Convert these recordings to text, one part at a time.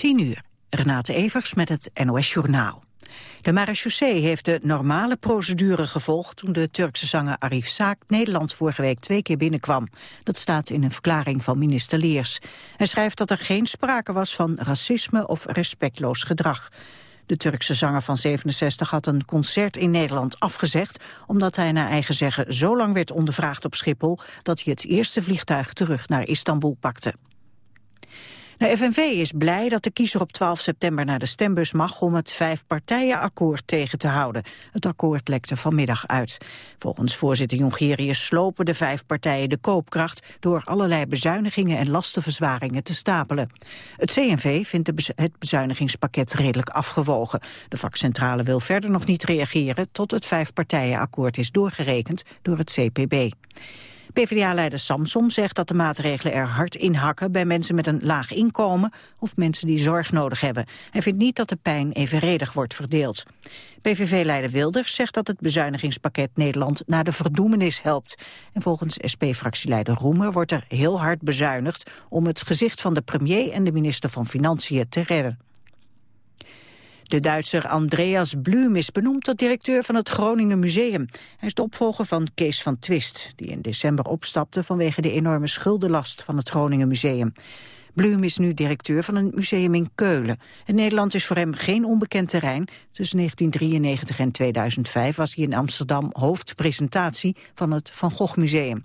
10 uur. Renate Evers met het NOS Journaal. De marechaussee heeft de normale procedure gevolgd... toen de Turkse zanger Arif Saak Nederland vorige week twee keer binnenkwam. Dat staat in een verklaring van minister Leers. Hij schrijft dat er geen sprake was van racisme of respectloos gedrag. De Turkse zanger van 67 had een concert in Nederland afgezegd... omdat hij naar eigen zeggen zo lang werd ondervraagd op Schiphol... dat hij het eerste vliegtuig terug naar Istanbul pakte. De FNV is blij dat de kiezer op 12 september naar de stembus mag om het vijfpartijenakkoord tegen te houden. Het akkoord lekte vanmiddag uit. Volgens voorzitter Jongerius slopen de vijf partijen de koopkracht door allerlei bezuinigingen en lastenverzwaringen te stapelen. Het CNV vindt het bezuinigingspakket redelijk afgewogen. De vakcentrale wil verder nog niet reageren tot het vijfpartijenakkoord is doorgerekend door het CPB. PvdA-leider Samsom zegt dat de maatregelen er hard in hakken bij mensen met een laag inkomen of mensen die zorg nodig hebben. Hij vindt niet dat de pijn evenredig wordt verdeeld. PVV-leider Wilders zegt dat het bezuinigingspakket Nederland naar de verdoemenis helpt. En volgens SP-fractieleider Roemer wordt er heel hard bezuinigd om het gezicht van de premier en de minister van Financiën te redden. De Duitser Andreas Blum is benoemd tot directeur van het Groningen Museum. Hij is de opvolger van Kees van Twist, die in december opstapte vanwege de enorme schuldenlast van het Groningen Museum. Blum is nu directeur van een museum in Keulen. En Nederland is voor hem geen onbekend terrein. Tussen 1993 en 2005 was hij in Amsterdam hoofdpresentatie van het Van Gogh Museum.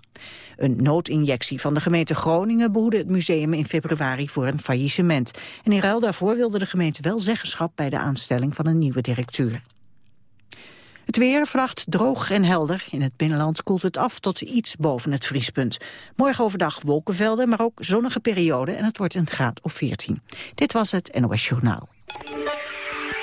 Een noodinjectie van de gemeente Groningen behoedde het museum in februari voor een faillissement. En in ruil daarvoor wilde de gemeente wel zeggenschap bij de aanstelling van een nieuwe directeur. Het weer vannacht droog en helder. In het binnenland koelt het af tot iets boven het vriespunt. Morgen overdag wolkenvelden, maar ook zonnige perioden... en het wordt een graad of 14. Dit was het NOS Journaal.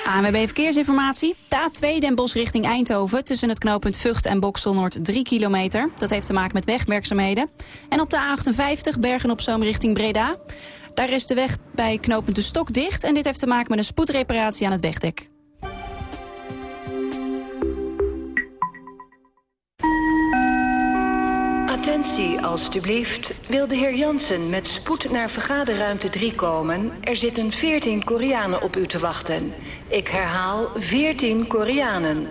ANWB Verkeersinformatie. De A2 Den Bosch richting Eindhoven... tussen het knooppunt Vught en Boksel Noord 3 kilometer. Dat heeft te maken met wegwerkzaamheden. En op de A58 Bergen-op-Zoom richting Breda. Daar is de weg bij knooppunt De Stok dicht... en dit heeft te maken met een spoedreparatie aan het wegdek. Attentie, alstublieft. Wil de heer Jansen met spoed naar vergaderruimte 3 komen? Er zitten 14 Koreanen op u te wachten. Ik herhaal 14 Koreanen.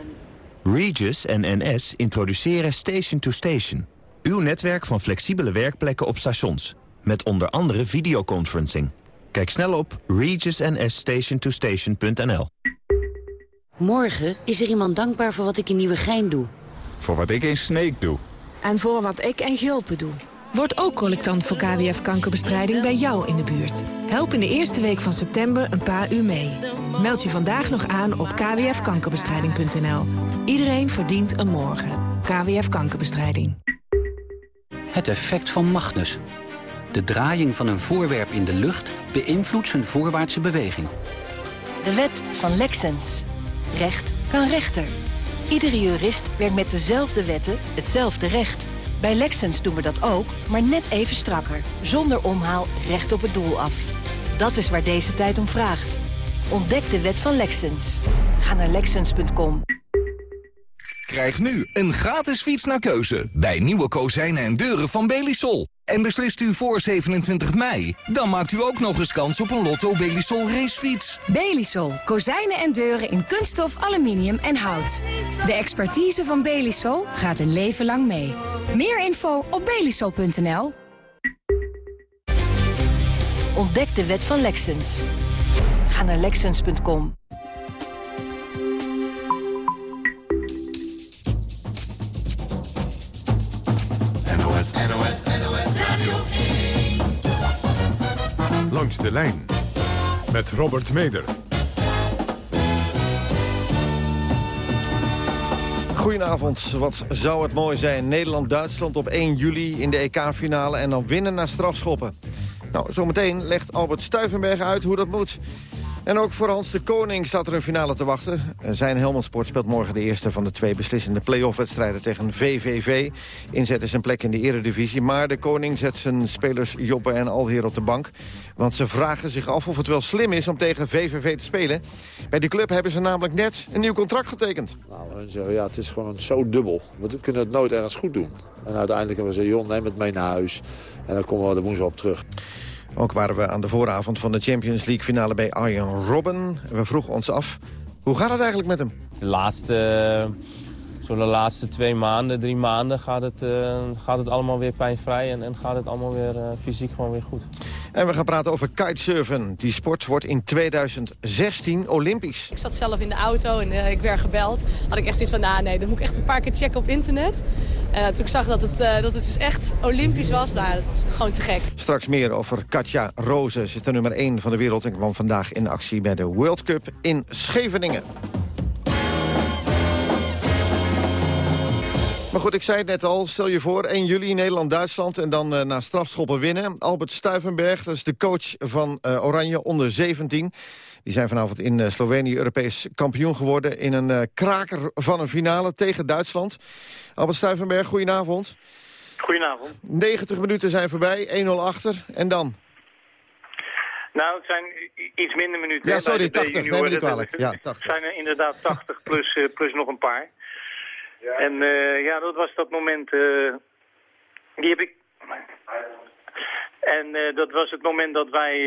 Regis en NS introduceren Station to Station. Uw netwerk van flexibele werkplekken op stations. Met onder andere videoconferencing. Kijk snel op regisnsstationtostation.nl Morgen is er iemand dankbaar voor wat ik in Nieuwegein doe. Voor wat ik in Sneek doe en voor wat ik en Gulpen doe. Word ook collectant voor KWF-kankerbestrijding bij jou in de buurt. Help in de eerste week van september een paar uur mee. Meld je vandaag nog aan op kwfkankerbestrijding.nl. Iedereen verdient een morgen. KWF Kankerbestrijding. Het effect van Magnus. De draaiing van een voorwerp in de lucht beïnvloedt zijn voorwaartse beweging. De wet van Lexens. Recht kan rechter. Iedere jurist werkt met dezelfde wetten hetzelfde recht. Bij Lexens doen we dat ook, maar net even strakker. Zonder omhaal recht op het doel af. Dat is waar deze tijd om vraagt. Ontdek de wet van Lexens. Ga naar Lexens.com. Krijg nu een gratis fiets naar keuze bij nieuwe kozijnen en deuren van Belisol. En beslist u voor 27 mei? Dan maakt u ook nog eens kans op een Lotto Belisol racefiets. Belisol. Kozijnen en deuren in kunststof, aluminium en hout. De expertise van Belisol gaat een leven lang mee. Meer info op belisol.nl. Ontdek de wet van Lexens. Ga naar Lexens.com. Langs de lijn met Robert Meder. Goedenavond. Wat zou het mooi zijn. Nederland-Duitsland op 1 juli in de EK-finale... en dan winnen naar strafschoppen. Nou, zometeen legt Albert Stuivenberg uit hoe dat moet. En ook voor Hans de Koning staat er een finale te wachten. Zijn Helmond Sport speelt morgen de eerste van de twee beslissende play-off-wedstrijden tegen VVV. Inzet is een plek in de eredivisie, maar de Koning zet zijn spelers Joppe en Alheer op de bank. Want ze vragen zich af of het wel slim is om tegen VVV te spelen. Bij de club hebben ze namelijk net een nieuw contract getekend. Nou, ja, het is gewoon zo dubbel. We kunnen het nooit ergens goed doen. En uiteindelijk hebben we gezegd, joh, neem het mee naar huis. En dan komen we er woensdag op terug. Ook waren we aan de vooravond van de Champions League finale bij Arjen Robben. We vroegen ons af, hoe gaat het eigenlijk met hem? De laatste, zo de laatste twee maanden, drie maanden gaat het, uh, gaat het allemaal weer pijnvrij. En, en gaat het allemaal weer uh, fysiek gewoon weer goed. En we gaan praten over kitesurfen. Die sport wordt in 2016 olympisch. Ik zat zelf in de auto en uh, ik werd gebeld. Had ik echt zoiets van, nou nee, dat moet ik echt een paar keer checken op internet. Uh, toen ik zag dat het, uh, dat het dus echt olympisch was, nou, gewoon te gek. Straks meer over Katja Roze. Ze is de nummer 1 van de wereld en kwam vandaag in actie bij de World Cup in Scheveningen. Maar goed, ik zei het net al. Stel je voor, 1 juli Nederland-Duitsland en dan uh, na strafschoppen winnen. Albert Stuivenberg, dat is de coach van uh, Oranje onder 17. Die zijn vanavond in uh, Slovenië Europees kampioen geworden... in een kraker van een finale tegen Duitsland. Albert Stuivenberg, goedenavond. Goedenavond. 90 minuten zijn voorbij, 1-0 achter. En dan? Nou, het zijn iets minder minuten. Ja, sorry, 80, neem me niet kwalijk. Ja, 80. Het zijn er inderdaad 80 plus, plus nog een paar. Ja. En uh, ja, dat was dat moment, uh, die heb ik... En uh, dat was het moment dat wij,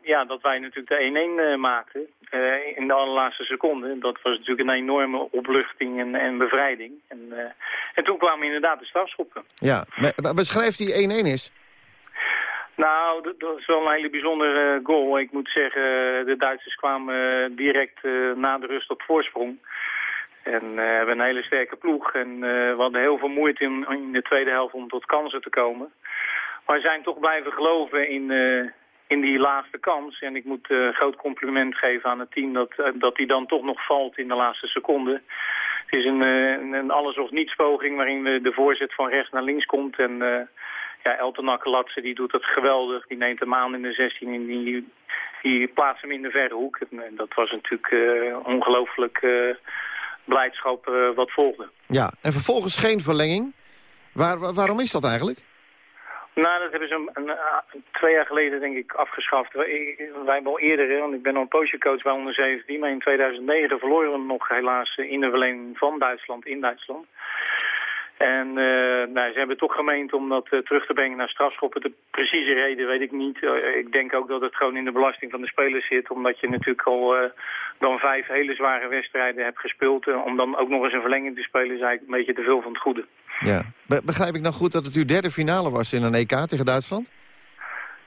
ja, dat wij natuurlijk de 1-1 maakten in de allerlaatste seconde. Dat was natuurlijk een enorme opluchting en, en bevrijding. En, en toen kwamen inderdaad de strafschoppen. Ja, maar beschrijf die 1-1 is. Nou, dat, dat, is wel een hele bijzondere goal. Ik moet zeggen, de Duitsers kwamen direct na de rust op voorsprong. En uh, we hebben een hele sterke ploeg. En uh, we hadden heel veel moeite in, in, de tweede helft om tot kansen te komen. Maar we zijn toch blijven geloven in, uh, in die laatste kans. En ik moet groot compliment geven aan het team dat, dat die dan toch nog valt in de laatste seconde. Het is een, een alles of niets poging waarin de voorzet van rechts naar links komt. En ja, Elton Akkelatse die doet dat geweldig. Die neemt hem aan in de 16 en die, die plaatst hem in de verre hoek. En dat was natuurlijk ongelooflijk blijdschap uh, wat volgde. Ja, en vervolgens geen verlenging. Waar, waarom is dat eigenlijk? Nou, dat hebben ze een, een, een, twee jaar geleden denk ik afgeschaft. Wij, wij hebben al eerder, want ik ben al een poosje coach bij onder 17, maar in 2009 verloren we nog helaas in de verlenging van Duitsland in Duitsland. En uh, nou, ze hebben toch gemeend om dat uh, terug te brengen naar strafschoppen. De precieze reden weet ik niet. Uh, ik denk ook dat het gewoon in de belasting van de spelers zit. Omdat je natuurlijk al dan vijf hele zware wedstrijden hebt gespeeld. om dan ook nog eens een verlenging te spelen is eigenlijk een beetje te veel van het goede. Ja. Be begrijp ik nou goed dat het uw derde finale was in een EK tegen Duitsland?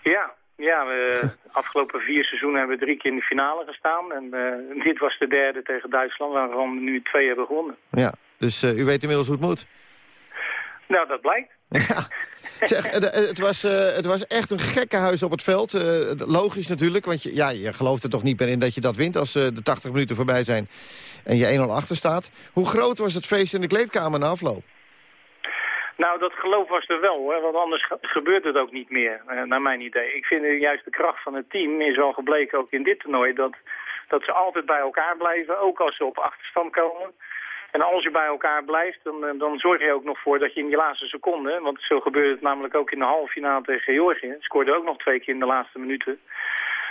Ja, ja, we, afgelopen vier seizoenen hebben we drie keer in de finale gestaan. En dit was de derde tegen Duitsland, waarvan we nu twee hebben gewonnen. Ja, dus u weet inmiddels hoe het moet. Nou, dat blijkt. Ja. Zeg, het, was, uh, het was echt een gekke huis op het veld. Uh, logisch natuurlijk, want je, ja, je gelooft er toch niet meer in dat je dat wint... als uh, de 80 minuten voorbij zijn en je 1-0 achter staat. Hoe groot was het feest in de kleedkamer na afloop? Nou, dat geloof was er wel, hoor, want anders gebeurt het ook niet meer, naar mijn idee. Ik vind juist de kracht van het team is wel gebleken, ook in dit toernooi... dat, dat ze altijd bij elkaar blijven, ook als ze op achterstand komen... En als je bij elkaar blijft, dan, eh, dan zorg je ook nog voor dat je in die laatste seconde... want zo gebeurde het namelijk ook in de halve finale tegen Georgië... scoorde ook nog twee keer in de laatste minuten...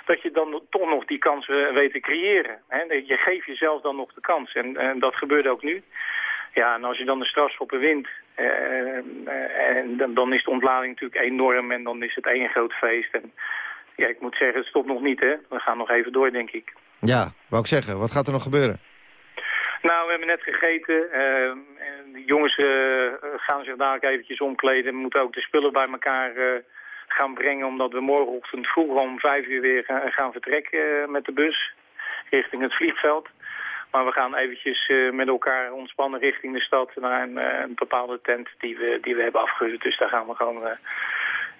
dat je dan toch nog die kans weet te creëren. Hè? Je geeft jezelf dan nog de kans. En, en dat gebeurde ook nu. Ja, en als je dan de strafschoppen wint, eh, eh, en dan, dan, is de ontlading natuurlijk enorm en dan is het één groot feest. En ja, ik moet zeggen, het stopt nog niet, hè. We gaan nog even door, denk ik. Ja, wou ik zeggen. Wat gaat er nog gebeuren? Nou, we hebben net gegeten. Uh, de jongens uh, gaan zich dadelijk eventjes omkleden. We moeten ook de spullen bij elkaar uh, gaan brengen... omdat we morgenochtend vroeg om vijf uur weer gaan vertrekken met de bus... richting het vliegveld. Maar we gaan eventjes met elkaar ontspannen richting de stad... naar een, een, bepaalde tent die we, die we hebben afgehuurd. Dus daar gaan we gewoon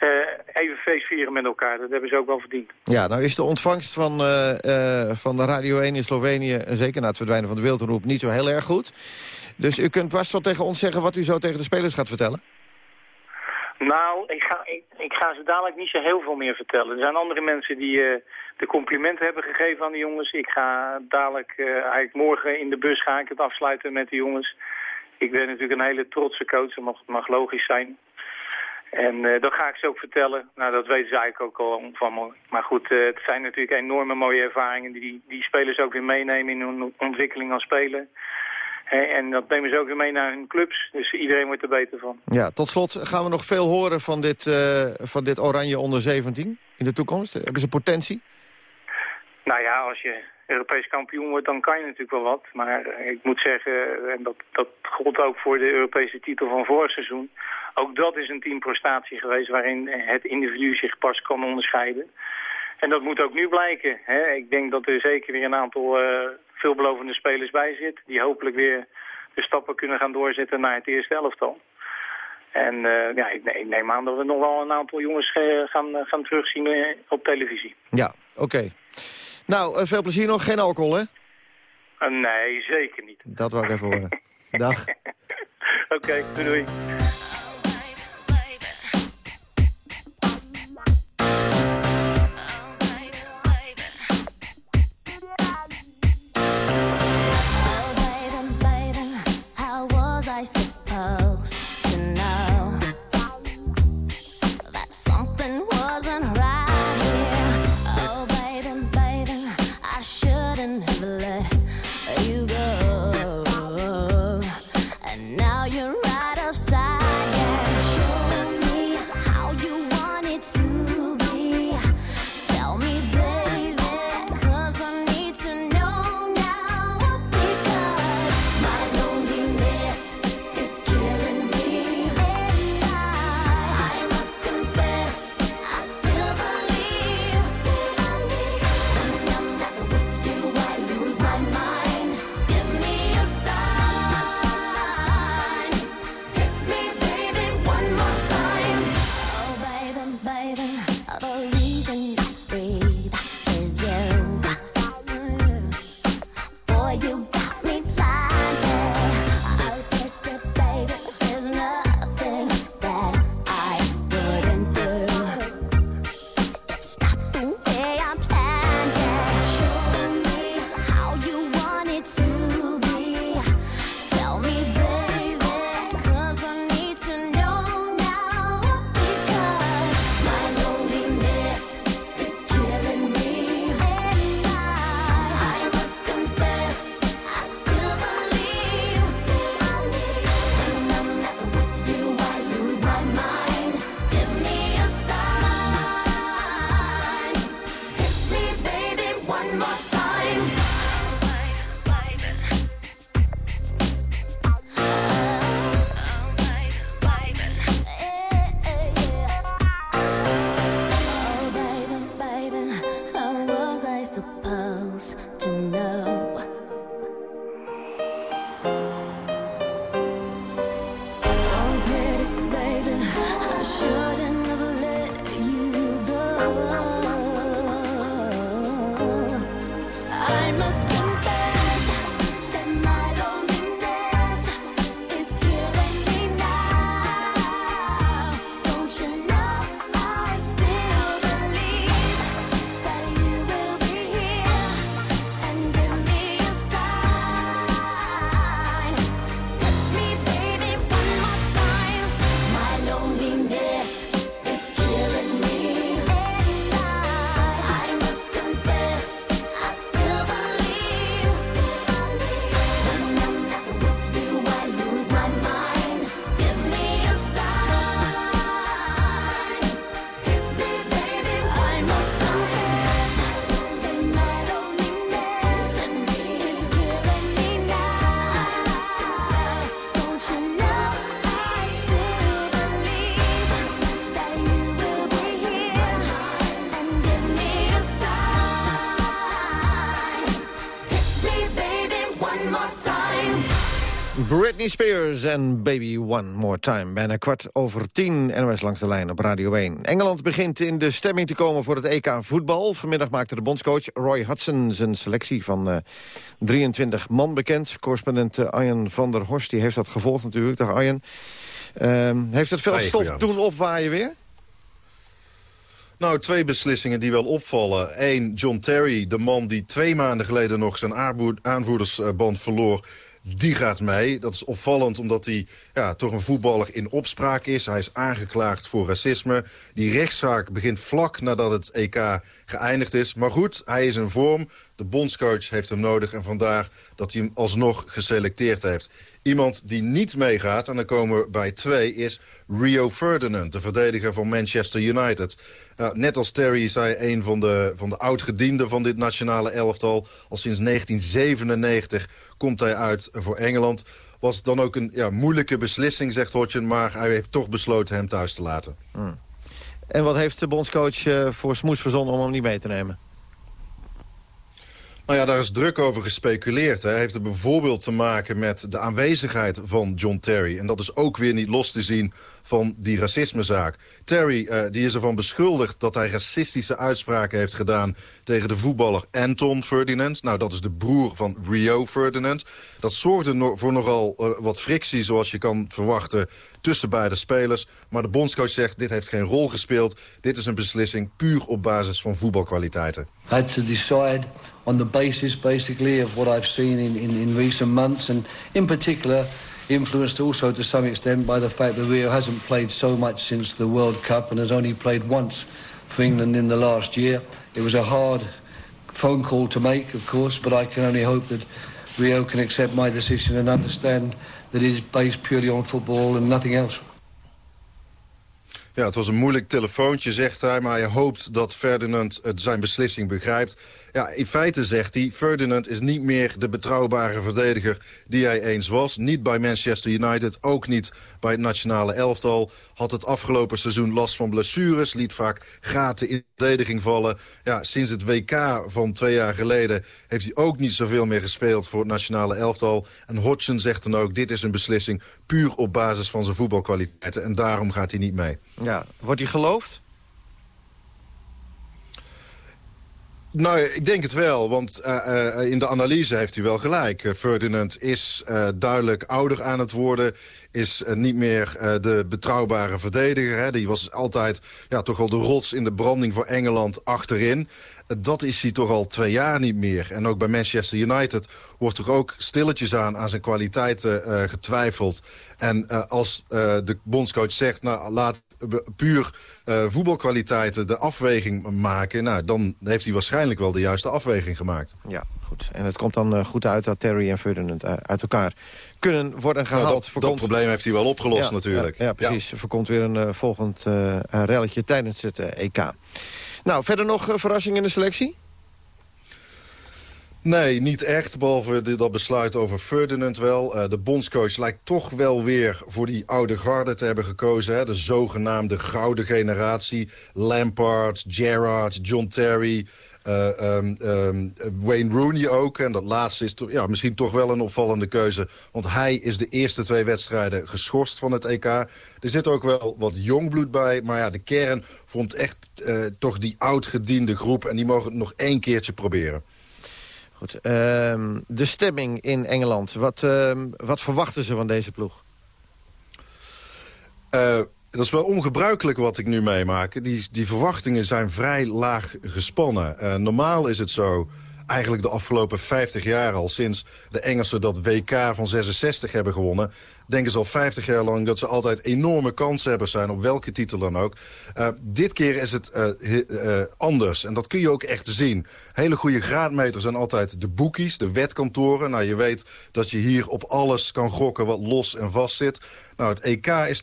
uh, even feest vieren met elkaar. Dat hebben ze ook wel verdiend. Ja, nou is de ontvangst van, uh, uh, van de Radio 1 in Slovenië... zeker na het verdwijnen van de wereldroep niet zo heel erg goed. Dus u kunt vast wel tegen ons zeggen wat u zo tegen de spelers gaat vertellen? Nou, ik ga, ik, ik ga ze dadelijk niet zo heel veel meer vertellen. Er zijn andere mensen die de complimenten hebben gegeven aan de jongens. Ik ga dadelijk, eigenlijk morgen in de bus ga ik het afsluiten met de jongens. Ik ben natuurlijk een hele trotse coach, dat mag, mag logisch zijn. En uh, dat ga ik ze ook vertellen. Nou, dat weten ze eigenlijk ook al van me. Maar goed, uh, het zijn natuurlijk enorme mooie ervaringen... die die spelers ook weer meenemen in hun ontwikkeling als speler. En dat nemen ze ook weer mee naar hun clubs. Dus iedereen wordt er beter van. Ja, tot slot gaan we nog veel horen van dit, eh, van dit Oranje onder 17 in de toekomst. Hebben ze potentie? Nou ja, als je Europees kampioen wordt, dan kan je natuurlijk wel wat. Maar eh, ik moet zeggen, en dat, dat gold ook voor de Europese titel van vorig seizoen... ook dat is een teamprestatie geweest waarin het individu zich pas kan onderscheiden. En dat moet ook nu blijken. Hè. Ik denk dat er zeker weer een aantal uh, veelbelovende spelers bij zit... die hopelijk weer de stappen kunnen gaan doorzetten naar het eerste elftal. En uh, ja, ik, neem aan dat we nog wel een aantal jongens gaan, gaan terugzien op televisie. Ja, oké. Nou, veel plezier nog. Geen alcohol, hè? Uh, nee, zeker niet. Dat wou ik even horen. Dag. Oké, okay, doei Britney Spears en Baby One More Time. Bijna kwart over tien, NOS langs de lijn op Radio 1. Engeland begint in de stemming te komen voor het EK voetbal. Vanmiddag maakte de bondscoach Roy Hudson zijn selectie van uh, 23 man bekend. Correspondent uh, Arjen van der Horst die heeft dat gevolgd natuurlijk. Dag Arjen. Uh, heeft het veel stof doen opwaaien weer? Nou, twee beslissingen die wel opvallen. Eén, John Terry, de man die twee maanden geleden nog zijn aanvoerdersband verloor die gaat mee. Dat is opvallend omdat hij ja, toch een voetballer in opspraak is. Hij is aangeklaagd voor racisme. Die rechtszaak begint vlak nadat het EK geëindigd is. Maar goed, hij is in vorm. De bondscoach heeft hem nodig en vandaar dat hij hem alsnog geselecteerd heeft. Iemand die niet meegaat, en dan komen we bij twee, is Rio Ferdinand, de verdediger van Manchester United. net als Terry is hij een van de, van de oud-gedienden van dit nationale elftal. Al sinds 1997 komt hij uit voor Engeland. Was dan ook een ja, moeilijke beslissing, zegt Hodgson... maar hij heeft toch besloten hem thuis te laten. Hmm. En wat heeft de bondscoach uh, voor smoes verzonnen om hem niet mee te nemen? Nou ja, daar is druk over gespeculeerd. Hij heeft het bijvoorbeeld te maken met de aanwezigheid van John Terry. En dat is ook weer niet los te zien van die racismezaak. Terry uh, die is ervan beschuldigd dat hij racistische uitspraken heeft gedaan... tegen de voetballer Anton Ferdinand. Nou, dat is de broer van Rio Ferdinand. Dat zorgde voor nogal uh, wat frictie, zoals je kan verwachten tussen beide spelers. Maar de bondscoach zegt, dit heeft geen rol gespeeld. Dit is een beslissing puur op basis van voetbalkwaliteiten. I had to decide on the basis, basically, of what I've seen in, in, in recent months. And in particular, influenced also to some extent by the fact that Rio hasn't played so much since the World Cup and has only played once for England in the last year. It was a hard phone call to make, of course, but I can only hope that Rio can accept my decision and understand that is based purely on football and nothing else. Ja, het was een moeilijk telefoontje, zegt hij, maar hij hoopt dat Ferdinand het zijn beslissing begrijpt. Ja, in feite zegt hij, Ferdinand is niet meer de betrouwbare verdediger die hij eens was. Niet bij Manchester United, ook niet bij het nationale elftal. Had het afgelopen seizoen last van blessures, liet vaak gaten in de verdediging vallen. Ja, sinds het WK van twee jaar geleden heeft hij ook niet zoveel meer gespeeld voor het nationale elftal. En Hodgson zegt dan ook, dit is een beslissing puur op basis van zijn voetbalkwaliteiten. En daarom gaat hij niet mee. Ja, wordt hij geloofd? Nou, ik denk het wel, want uh, uh, in de analyse heeft hij wel gelijk. Uh, Ferdinand is duidelijk ouder aan het worden is niet meer de betrouwbare verdediger. Hè. Die was altijd ja, toch wel de rots in de branding voor Engeland achterin. Dat is hij toch al twee jaar niet meer. En ook bij Manchester United wordt er ook stilletjes aan aan zijn kwaliteiten getwijfeld. En als de bondscoach zegt, nou laat puur voetbalkwaliteiten de afweging maken... Nou, dan heeft hij waarschijnlijk wel de juiste afweging gemaakt. Ja, goed. En het komt dan uh, goed uit dat Terry en Ferdinand uh, uit elkaar kunnen worden gehaald. Nou, dat, dat, probleem heeft hij wel opgelost ja, natuurlijk. Ja, ja precies. Er komt weer een volgend relletje tijdens het EK. Nou, verder nog verrassing in de selectie? Nee, niet echt, behalve dat besluit over Ferdinand wel. Uh, de bondscoach lijkt toch wel weer voor die oude garde te hebben gekozen. Hè? De zogenaamde gouden generatie. Lampard, Gerrard, John Terry... Uh, um, um, Wayne Rooney ook. En dat laatste is to ja, misschien toch wel een opvallende keuze. Want hij is de eerste twee wedstrijden geschorst van het EK. Er zit ook wel wat jongbloed bij. Maar ja, de kern vond echt uh, toch die oud-gediende groep. En die mogen het nog één keertje proberen. Goed, uh, de stemming in Engeland. Wat, uh, wat verwachten ze van deze ploeg? Dat is wel ongebruikelijk wat ik nu meemaak. Die, die verwachtingen zijn vrij laag gespannen. Uh, normaal is het zo, eigenlijk de afgelopen 50 jaar al... sinds de Engelsen dat WK van 66 hebben gewonnen denken ze al 50 jaar lang dat ze altijd enorme kanshebbers zijn... op welke titel dan ook. Uh, dit keer is het uh, anders. En dat kun je ook echt zien. Hele goede graadmeters zijn altijd de boekies, de wetkantoren. Nou, je weet dat je hier op alles kan gokken wat los en vast zit. Nou, het EK is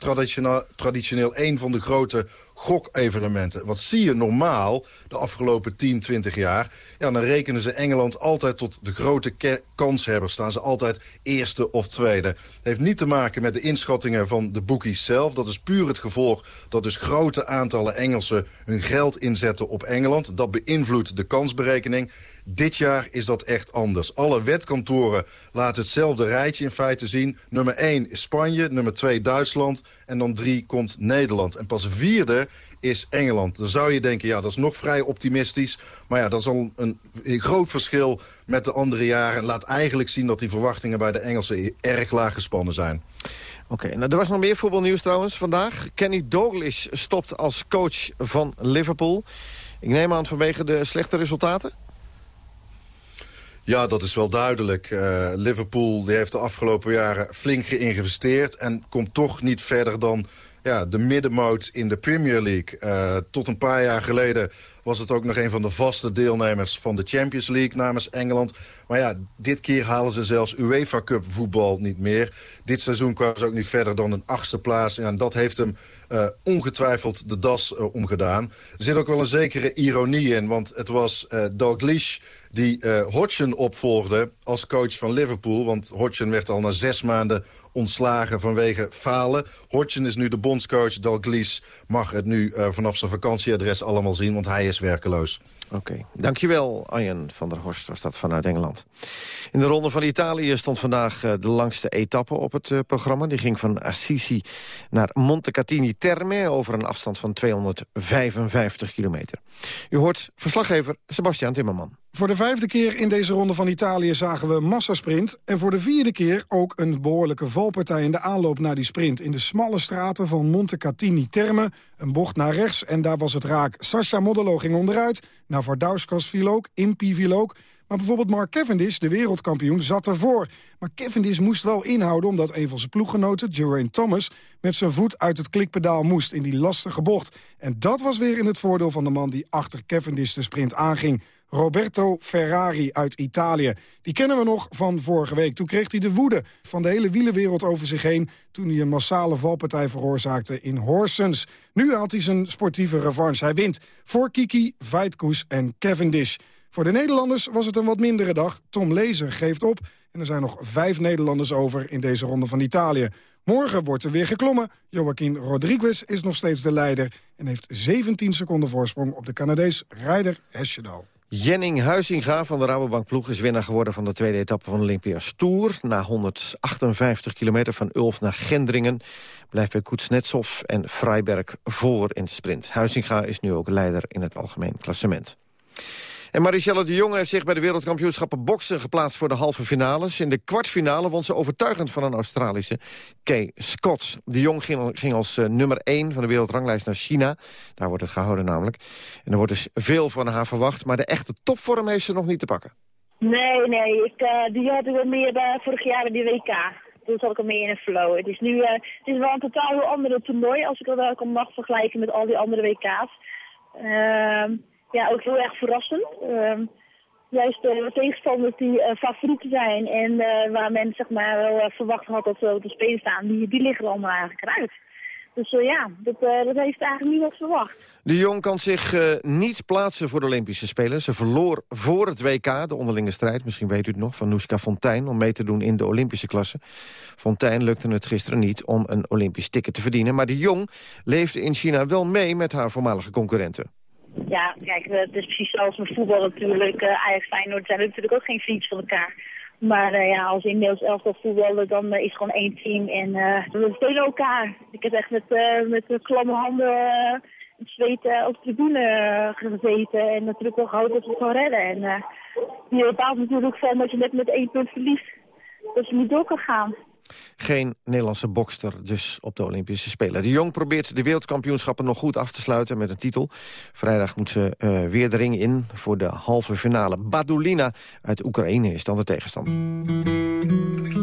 traditioneel, een van de grote gokevenementen. Wat zie je normaal de afgelopen 10, 20 jaar? Ja, dan rekenen ze Engeland altijd tot de grote kanshebbers. Staan ze altijd eerste of tweede. Het heeft niet te maken met de inschattingen van de bookies zelf. Dat is puur het gevolg dat dus grote aantallen Engelsen hun geld inzetten op Engeland. Dat beïnvloedt de kansberekening. Dit jaar is dat echt anders. Alle wetkantoren laten hetzelfde rijtje in feite zien. Nummer 1 is Spanje, nummer 2 Duitsland en dan 3 komt Nederland. En pas vierde is Engeland. Dan zou je denken, ja, dat is nog vrij optimistisch. Maar ja, dat is al een, een groot verschil met de andere jaren. En laat eigenlijk zien dat die verwachtingen bij de Engelsen erg laag gespannen zijn. Oké, nou, er was nog meer voetbalnieuws trouwens vandaag. Kenny Douglas stopt als coach van Liverpool. Ik neem aan vanwege de slechte resultaten? Ja, dat is wel duidelijk. Uh, Liverpool die heeft de afgelopen jaren flink geïnvesteerd... en komt toch niet verder dan ja, de middenmoot in de Premier League. Uh, tot een paar jaar geleden was het ook nog een van de vaste deelnemers van de Champions League namens Engeland. Maar ja, dit keer halen ze zelfs UEFA Cup voetbal niet meer. Dit seizoen kwamen ze ook niet verder dan een achtste plaats. En dat heeft hem uh, ongetwijfeld de das uh, omgedaan. Er zit ook wel een zekere ironie in, want het was uh, Dalglish die uh, Hodgson opvolgde als coach van Liverpool. Want Hodgson werd al na zes maanden ontslagen vanwege falen. Hodgson is nu de bondscoach. Dalglish mag het nu vanaf zijn vakantieadres allemaal zien, want hij is werkeloos. Oké, dankjewel Arjen van der Horst, was dat vanuit Engeland. In de Ronde van Italië stond vandaag uh, de langste etappe op het uh, programma. Die ging van Assisi naar Montecatini Terme over een afstand van 255 kilometer. U hoort verslaggever Sebastian Timmerman. Voor de vijfde keer in deze Ronde van Italië zagen we massasprint... en voor de vierde keer ook een behoorlijke valpartij in de aanloop naar die sprint... in de smalle straten van Montecatini Terme, een bocht naar rechts... en daar was het raak. Sascha Modelo ging onderuit, Navardauskos viel ook, Impi viel ook... Maar bijvoorbeeld Mark Cavendish, de wereldkampioen, zat ervoor. Maar Cavendish moest wel inhouden omdat een van zijn ploeggenoten, Geraint Thomas... met zijn voet uit het klikpedaal moest in die lastige bocht. En dat was weer in het voordeel van de man die achter Cavendish de sprint aanging. Roberto Ferrari uit Italië. Die kennen we nog van vorige week. Toen kreeg hij de woede van de hele wielenwereld over zich heen... toen hij een massale valpartij veroorzaakte in Horsens. Nu haalt hij zijn sportieve revanche. Hij wint voor Kiki, Weitkoes en Cavendish. Voor de Nederlanders was het een wat mindere dag. Tom Lezer geeft op en er zijn nog vijf Nederlanders over in deze ronde van Italië. Morgen wordt er weer geklommen. Joaquin Rodriguez is nog steeds de leider... en heeft 17 seconden voorsprong op de Canadees Ryder Hesjedal. Jenning Huizinga van de Rabobank ploeg is winnaar geworden van de tweede etappe van Olympia's Tour. Na 158 kilometer van Ulf naar Gendringen blijven Kuznetsov en Freiberg voor in de sprint. Huizinga is nu ook leider in het algemeen klassement. En Marichelle de Jonge heeft zich bij de wereldkampioenschappen boksen geplaatst voor de halve finales. In de kwartfinale won ze overtuigend van een Australische Kay Scott. De Jong ging, ging als uh, nummer 1 van de wereldranglijst naar China. Daar wordt het gehouden namelijk. En er wordt dus veel van haar verwacht. Maar de echte topvorm heeft ze nog niet te pakken. Nee, nee. Ik, uh, die hadden we meer uh, vorig jaar in de WK. Toen zat ik al meer in een flow. Het is nu het is wel een totaal andere toernooi als ik dat wel mag vergelijken met al die andere WK's. Uh, ja, ook heel erg verrassend. Uh, juist de tegenstanders die uh, favorieten zijn en uh, waar men zeg maar wel uh, verwacht had dat ze op de spelen staan, die, die liggen allemaal eigenlijk uit. Dus ja, dat, dat heeft eigenlijk niemand verwacht. De Jong kan zich niet plaatsen voor de Olympische Spelen. Ze verloor voor het WK de onderlinge strijd, misschien weet u het nog, van Noeska Fontijn om mee te doen in de Olympische klasse. Fontijn lukte het gisteren niet om een Olympisch ticket te verdienen, maar de Jong leefde in China wel mee met haar voormalige concurrenten. Ja, kijk, het is precies zoals met voetbal natuurlijk. Uh, Ajax Feyenoord zijn natuurlijk ook geen vrienden van elkaar. Maar uh, ja, als in Nederlands elftal voetballen, dan is het gewoon één team. En we spelen elkaar. Ik heb echt met, met klamme handen zweet op de tribune gezeten. En natuurlijk wel gehoopt dat we het gaan redden. En die bepaalt natuurlijk van dat je net met één punt verliest. Dat je niet door kan gaan. Geen Nederlandse bokster dus op de Olympische Spelen. De Jong probeert de wereldkampioenschappen nog goed af te sluiten met een titel. Vrijdag moet ze uh, weer de ring in voor de halve finale. Badulina uit Oekraïne is dan de tegenstander.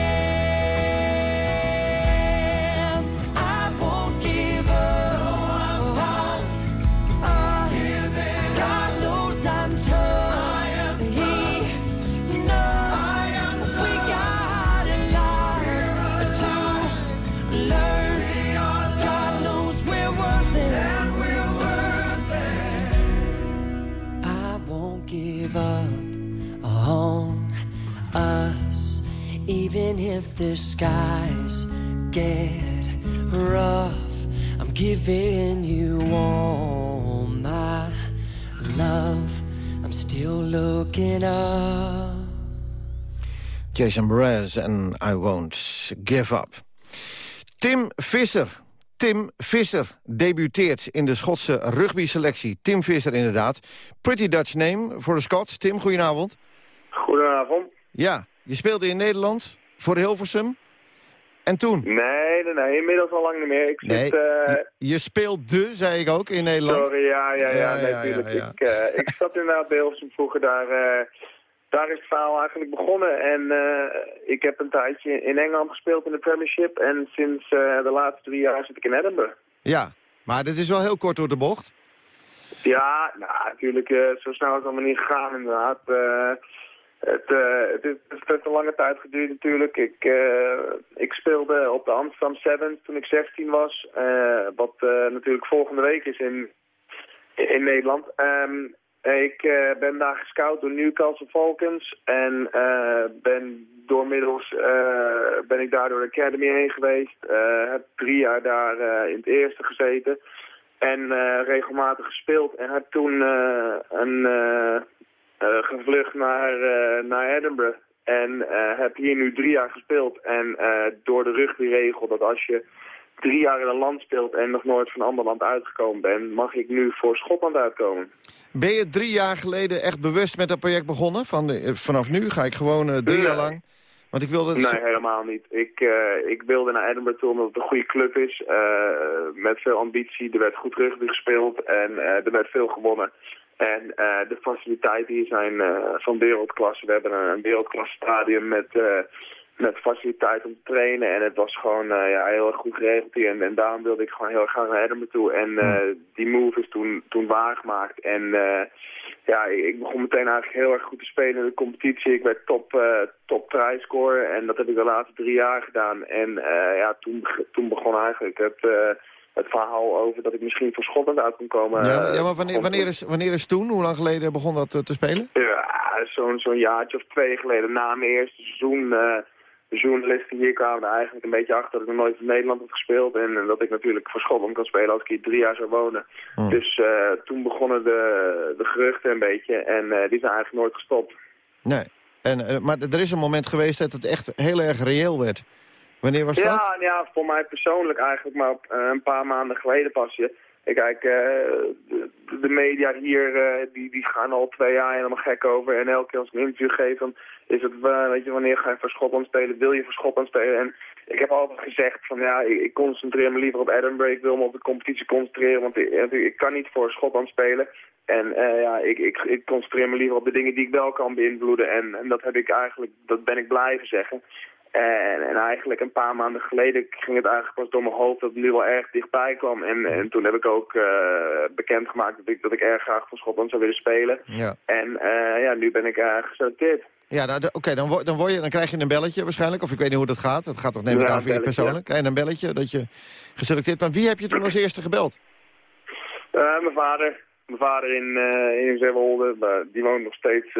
If the skies get rough. I'm giving you all my love. I'm still looking up. Jason Mraz en I Won't Give Up. Tim Visser. Tim Visser debuteert in de Schotse rugby-selectie. Tim Visser inderdaad. Pretty Dutch name voor de Scots. Tim, goedenavond. Goedenavond. Ja, je speelde in Nederland voor Hilversum. En toen? Nee, nee, nee, inmiddels al lang niet meer. Ik Nee, zit... eh, je, je speelde, zei ik ook, in Nederland. Sorry, ja, ja, ja, Ja, nee, ja, tuurlijk. ja, ja. Ik, eh, ik zat inderdaad bij Hilversum vroeger daar. eh, daar is het verhaal eigenlijk begonnen. En ik heb een tijdje in Engeland gespeeld in de Premiership. En sinds de laatste drie jaar zit ik in Edinburgh. Ja, maar dit is wel heel kort door de bocht. Ja, nou, natuurlijk, zo snel is het allemaal niet gegaan inderdaad. Het, eh, het, het heeft een lange tijd geduurd natuurlijk. Ik, eh, ik speelde op de Amsterdam Sevens toen ik 16 was. eh, wat natuurlijk volgende week is in, in Nederland. Ehm, ik ben daar gescout door Newcastle Falcons. En eh, ben doormiddels ben ik daar door de Academy heen geweest. Heb drie jaar daar in het eerste gezeten. En regelmatig gespeeld. En heb toen een gevlucht naar, eh, naar Edinburgh. En eh, heb hier nu drie jaar gespeeld. En eh, door de rugbyregel dat als je drie jaar in een land speelt en nog nooit van een ander land uitgekomen bent, mag ik nu voor Schotland uitkomen. Ben je drie jaar geleden echt bewust met dat project begonnen? Van de, eh, vanaf nu ga ik gewoon eh, drie Nee. jaar lang... Want ik wilde... Nee, helemaal niet. Ik, eh, ik wilde naar Edinburgh toe omdat het een goede club is. eh, met veel ambitie. Er werd goed rugby gespeeld en eh, er werd veel gewonnen. En eh, de faciliteiten hier zijn eh, van wereldklasse. We hebben een, wereldklasse stadion met, eh, met faciliteiten om te trainen. En het was gewoon eh, ja, heel erg goed geregeld hier. En, en daarom wilde ik gewoon heel erg graag naar Edinburgh toe. En die move is toen, toen waargemaakt. En eh, ja, ik, begon meteen eigenlijk heel erg goed te spelen in de competitie. Ik werd top, eh top try-scorer en dat heb ik de laatste drie jaar gedaan. En ja, toen, toen begon eigenlijk het, het verhaal over dat ik misschien voor Schotland uit kon komen. Ja, eh, ja maar wanneer, wanneer, is, wanneer is toen? Hoe lang geleden begon dat eh, te spelen? Ja, zo'n zo'n jaartje of twee geleden na mijn eerste seizoen. de journalisten hier kwamen er eigenlijk een beetje achter dat ik nog nooit in Nederland had gespeeld. En, en dat ik natuurlijk voor Schotland kan spelen als ik hier drie jaar zou wonen. Dus eh, toen begonnen de, de geruchten een beetje en die zijn eigenlijk nooit gestopt. Nee. En, maar er is een moment geweest dat het echt heel erg reëel werd. Wanneer was dat? Ja, ja, voor mij persoonlijk eigenlijk maar eh, een paar maanden geleden pas. Je, ik kijk, eh, de, de media hier, eh, die, die gaan al twee jaar helemaal gek over. En elke keer als ik een interview geef, dan is het, weet je, wanneer ga je voor Schotland spelen? Wil je voor Schotland spelen? En ik heb altijd gezegd van, ja, ik, ik concentreer me liever op Edinburgh. Ik wil me op de competitie concentreren, want ik, ik kan niet voor Schotland spelen. En ja, ik, ik, ik concentreer me liever op de dingen die ik wel kan beïnvloeden. En, en dat heb ik eigenlijk, dat ben ik blijven zeggen. En, en eigenlijk een paar maanden geleden ging het eigenlijk pas door mijn hoofd dat het nu wel erg dichtbij kwam. En, en toen heb ik ook uh, bekendgemaakt dat ik, dat ik erg graag voor Schotland zou willen spelen. Ja. En uh, ja, nu ben ik uh, geselecteerd. Ja, nou, oké, dan, dan, word je, dan krijg je een belletje waarschijnlijk. Of ik weet niet hoe dat gaat. Dat gaat toch neem ik Ja, aan via je persoonlijk. Je een belletje dat je geselecteerd bent. Wie heb je toen als eerste gebeld? Uh, mijn vader. Mijn vader in, in Zeewolde. die woont nog steeds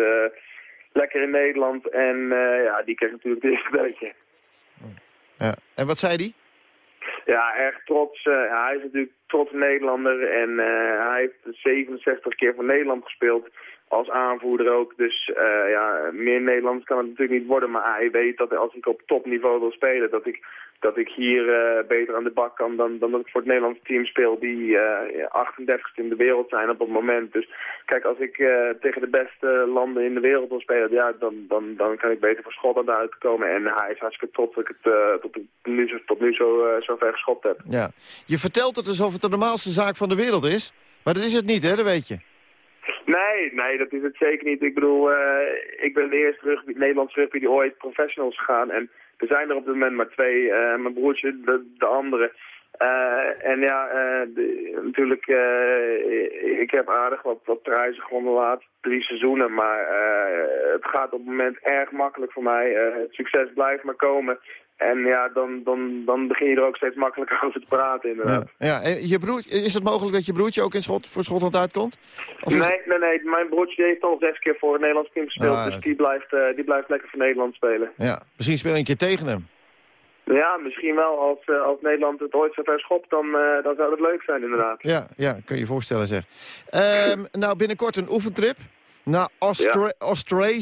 lekker in Nederland. En uh, ja, die kreeg natuurlijk het eerste belletje. Ja. En wat zei die? Ja, erg trots. Uh, hij is natuurlijk trots Nederlander. En uh, hij heeft 67 keer voor Nederland gespeeld. Als aanvoerder ook. Dus ja, meer Nederlands kan het natuurlijk niet worden. Maar hij weet dat als ik op topniveau wil spelen, dat ik, dat ik hier uh, beter aan de bak kan dan, dan dat ik voor het Nederlandse team speel die uh, 38ste in de wereld zijn op het moment. Dus kijk, als ik uh, tegen de beste landen in de wereld wil spelen, ja, dan, dan, dan kan ik beter voor Schotland uitkomen. En hij is hartstikke trots dat ik het tot, nu, tot nu zo, zo ver geschopt heb. Ja. Je vertelt het alsof het de normaalste zaak van de wereld is. Maar dat is het niet, hè? Dat weet je. Nee, nee, dat is het zeker niet. Ik bedoel, ik ben de eerste rugby, Nederlandse rugby die ooit professionals gaan. En er zijn er op dit moment maar twee. Uh, mijn broertje, de, de andere. Uh, en ja, de, natuurlijk, ik heb aardig wat, wat prijzen gewonnen laatste drie seizoenen. Maar het gaat op het moment erg makkelijk voor mij. het succes blijft maar komen. En ja, dan, dan, dan begin je er ook steeds makkelijker over te praten, inderdaad. Ja, ja. En je broer, is het mogelijk dat je broertje ook in Schot, voor Schotland uitkomt? Of nee, nee, nee. Mijn broertje heeft al zes keer voor het Nederlands team gespeeld. Ah, dus die blijft, uh, die blijft lekker voor Nederland spelen. Ja, misschien speel je een keer tegen hem. Ja, misschien wel. Als, uh, als Nederland het ooit zo ver schopt, dan, uh, dan zou dat leuk zijn, inderdaad. Ja, ja kun je je voorstellen, zeg. Um, nou, binnenkort een oefentrip naar Austra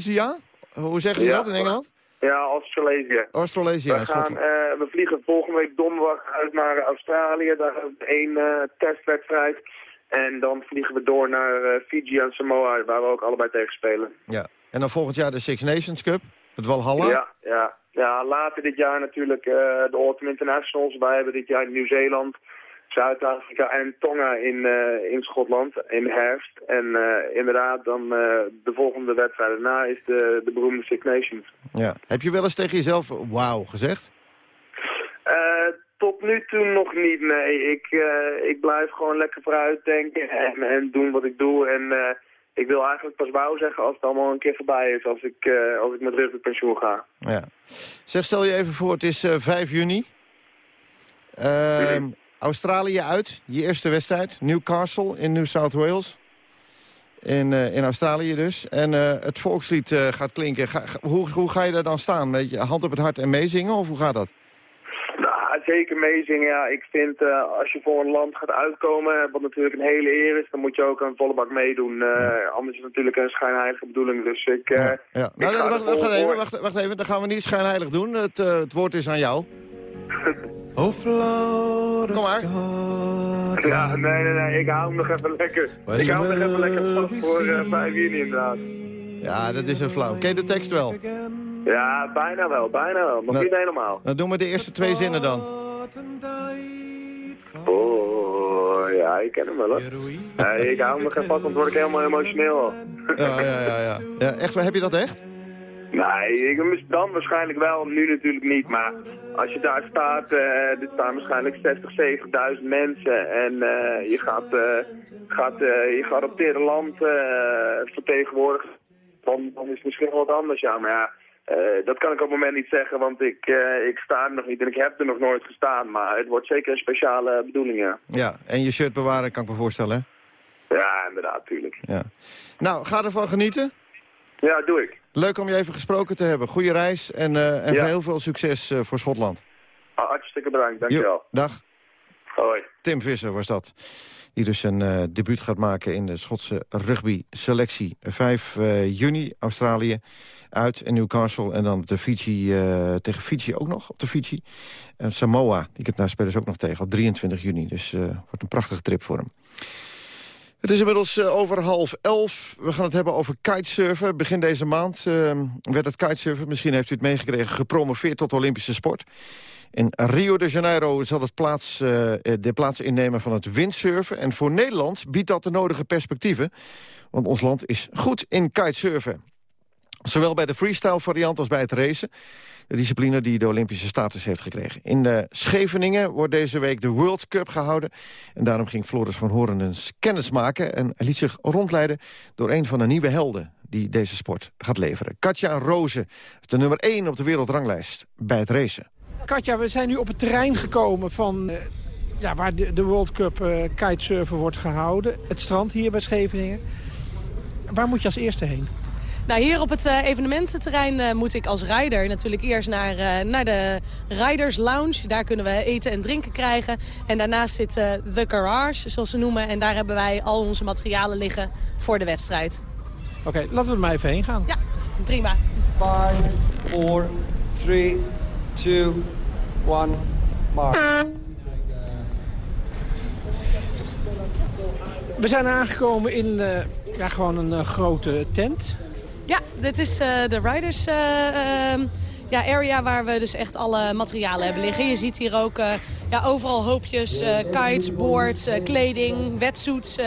ja. Hoe zeggen ze ja, dat in Engeland? Ja, Australasia. Australasia, we, gaan, uh, we vliegen volgende week donderdag uit naar Australië. Daar hebben we één uh, testwedstrijd. En dan vliegen we door naar uh, Fiji en Samoa, waar we ook allebei tegen spelen. Ja, en dan volgend jaar de Six Nations Cup, het Valhalla. Ja, ja. ja later dit jaar natuurlijk de Autumn Internationals. Wij hebben dit jaar Nieuw-Zeeland, Zuid-Afrika en Tonga in, uh, in Schotland in de herfst. En uh, inderdaad, dan uh, de volgende wedstrijd daarna is de, de beroemde Six Nations. Ja. Heb je wel eens tegen jezelf wauw gezegd? tot nu toe nog niet, nee. Ik, ik blijf gewoon lekker vooruit denken en, en doen wat ik doe. En ik wil eigenlijk pas wauw zeggen als het allemaal een keer voorbij is, als ik, als ik met rust op pensioen ga. Ja. Zeg, stel je even voor, het is 5 juni. Mm. Australië uit, je eerste wedstrijd. Newcastle in New South Wales. In, uh, in Australië dus. En uh, het volkslied uh, gaat klinken. Ga, hoe, hoe ga je daar dan staan? Met je hand op het hart en meezingen? Of hoe gaat dat? Nou, zeker meezingen. Ja. Ik vind als je voor een land gaat uitkomen, wat natuurlijk een hele eer is, dan moet je ook een volle bak meedoen. Ja. Anders is het natuurlijk een schijnheilige bedoeling. Dus ik... ja. ja. Nou, wacht, wacht, even, wacht, wacht even, dan gaan we niet schijnheilig doen. Het, het woord is aan jou. Oh. Kom maar. Ja, nee, nee, nee. Ik hou hem nog even lekker. Ik hou hem nog even lekker vast voor uh, 5 juni inderdaad. Ja, dat is een flauw. Ken je de tekst wel? Ja, bijna wel, bijna wel. Nog nou, niet helemaal. Dan doen we de eerste twee zinnen dan. Oh, ja, ik ken hem wel hoor. Ja, ik hou hem nog even vast, want word ik helemaal emotioneel. ja, ja, ja, ja. ja. Echt, heb je dat echt? Nee, ik, dan waarschijnlijk wel, nu natuurlijk niet. Maar als je daar staat, uh, er staan waarschijnlijk 60, 70.000 mensen. En uh, je gaat, uh, gaat je geadopteerde land vertegenwoordigen. Dan, dan is het misschien wel wat anders, ja. Maar ja, dat kan ik op het moment niet zeggen, want ik, ik sta er nog niet en ik heb er nog nooit gestaan. Maar het wordt zeker een speciale bedoeling, ja. Ja, en je shirt bewaren kan ik me voorstellen, hè? Ja, inderdaad, tuurlijk. Ja. Nou, ga ervan genieten. Ja, doe ik. Leuk om je even gesproken te hebben. Goeie reis en, uh, en ja. heel veel succes uh, voor Schotland. Ah, hartstikke bedankt, dankjewel. Jo, dag. Hoi. Tim Visser was dat. Die dus een uh, debuut gaat maken in de Schotse rugby-selectie. 5 uh, juni, Australië uit in Newcastle. En dan de Fiji, tegen Fiji ook nog, op de Fiji. En Samoa, die het daar spelen ze ook nog tegen, op 23 juni. Dus wordt een prachtige trip voor hem. Het is inmiddels uh, over half elf. We gaan het hebben over kitesurfen. Begin deze maand uh, werd het kitesurfen, misschien heeft u het meegekregen... gepromoveerd tot Olympische sport. In Rio de Janeiro zal het plaats, uh, de plaats innemen van het windsurfen. En voor Nederland biedt dat de nodige perspectieven. Want ons land is goed in kitesurfen. Zowel bij de freestyle variant als bij het racen. De discipline die de Olympische status heeft gekregen. In de Scheveningen wordt deze week de World Cup gehouden. En daarom ging Floris van Horen eens kennis maken... en liet zich rondleiden door een van de nieuwe helden... die deze sport gaat leveren. Katja Roze, de nummer 1 op de wereldranglijst bij het racen. Katja, we zijn nu op het terrein gekomen van... Uh, ja, waar de, de World Cup uh, kitesurfen wordt gehouden. Het strand hier bij Scheveningen. Waar moet je als eerste heen? Nou, hier op het uh, evenemententerrein uh, moet ik als rider natuurlijk eerst naar, uh, naar de Riders Lounge. Daar kunnen we eten en drinken krijgen. En daarnaast zit The Garage, zoals ze noemen. En daar hebben wij al onze materialen liggen voor de wedstrijd. Oké, okay, laten we er maar even heen gaan. Ja, prima. 5, 4, 3, 2, 1, mark. We zijn aangekomen in ja, gewoon een grote tent. Ja, dit is uh, de riders uh, uh, ja, area waar we dus echt alle materialen hebben liggen. Je ziet hier ook ja, overal hoopjes, kites, boards, kleding, wetsuits.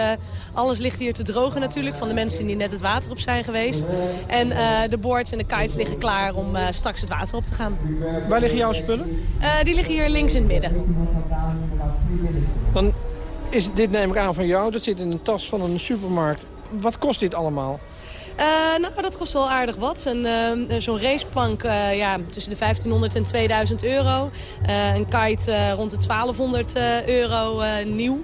alles ligt hier te drogen natuurlijk van de mensen die net het water op zijn geweest. En de boards en de kites liggen klaar om straks het water op te gaan. Waar liggen jouw spullen? die liggen hier links in het midden. Dan is dit neem ik aan van jou. Dat zit in een tas van een supermarkt. Wat kost dit allemaal? Uh, nou, dat kost wel aardig wat. Uh, Zo'n raceplank uh, ja, tussen de 1500 en 2000 euro. een kite rond de 1200 euro nieuw.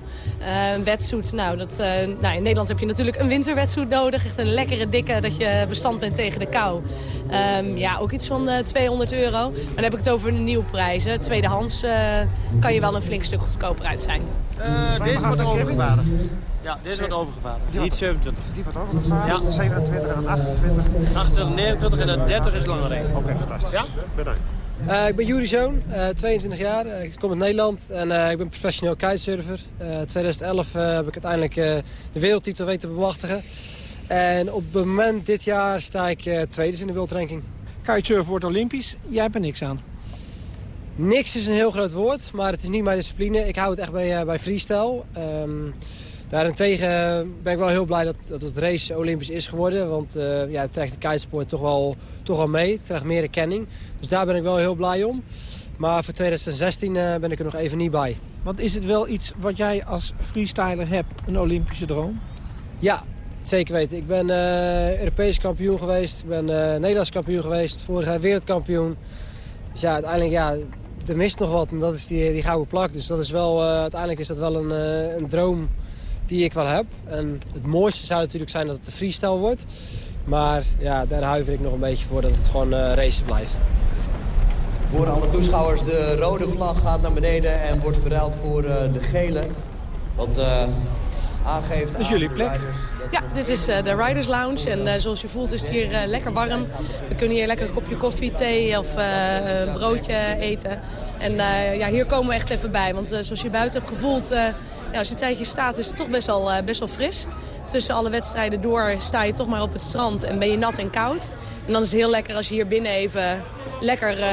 een wetsuit, nou, dat, nou, in Nederland heb je natuurlijk een winterwetsuit nodig. Echt een lekkere, dikke, dat je bestand bent tegen de kou. Um, ja, ook iets van 200 euro. Maar dan heb ik het over de nieuwprijzen. Tweedehands kan je wel een flink stuk goedkoper uit zijn. deze wordt overgevaren. Ja, deze wordt overgevaren. Die Niet 27. Die wordt overgevaren? Ja. 27 en 28? 28, 29 en de 30 is langer Oké, okay, fantastisch. Ja? Bedankt. Uh, ik ben Juri Zoon, uh, 22 jaar. Uh, ik kom uit Nederland en uh, ik ben professioneel kitesurfer. In 2011 heb ik uiteindelijk de wereldtitel weten te bemachtigen. En op het moment dit jaar sta ik tweede in de wereldranking. Kitesurfen wordt olympisch, jij hebt er niks aan. Niks is een heel groot woord, maar het is niet mijn discipline. Ik hou het echt bij, bij freestyle. Um, Daarentegen ben ik wel heel blij dat, dat het race olympisch is geworden. Want uh, ja, het trekt de kitesport toch wel, toch wel mee. Het krijgt meer erkenning. Dus daar ben ik wel heel blij om. Maar voor 2016 uh, ben ik er nog even niet bij. Want is het wel iets wat jij als freestyler hebt, een Olympische droom? Ja, zeker weten. Ik ben uh, Europees kampioen geweest. Ik ben Nederlands kampioen geweest. Vorig jaar wereldkampioen. Dus ja, uiteindelijk ja, er mist nog wat. En dat is die, die gouden plak. Dus dat is wel, uiteindelijk is dat wel een, een droom die ik wel heb. En het mooiste zou natuurlijk zijn dat het een freestyle wordt. Maar ja, daar huiver ik nog een beetje voor dat het gewoon uh, racen blijft. Voor alle toeschouwers, de rode vlag gaat naar beneden en wordt verruild voor uh, de gele. Wat uh, aangeeft Dat is jullie plek? Ja, dit is de Riders Lounge en zoals je voelt is het hier lekker warm. We kunnen hier lekker een kopje koffie, thee of een broodje eten. En ja, hier komen we echt even bij, want zoals je buiten hebt gevoeld ja, als je een tijdje staat is het toch best wel, uh, best wel fris. Tussen alle wedstrijden door sta je toch maar op het strand en ben je nat en koud. En dan is het heel lekker als je hier binnen even lekker uh,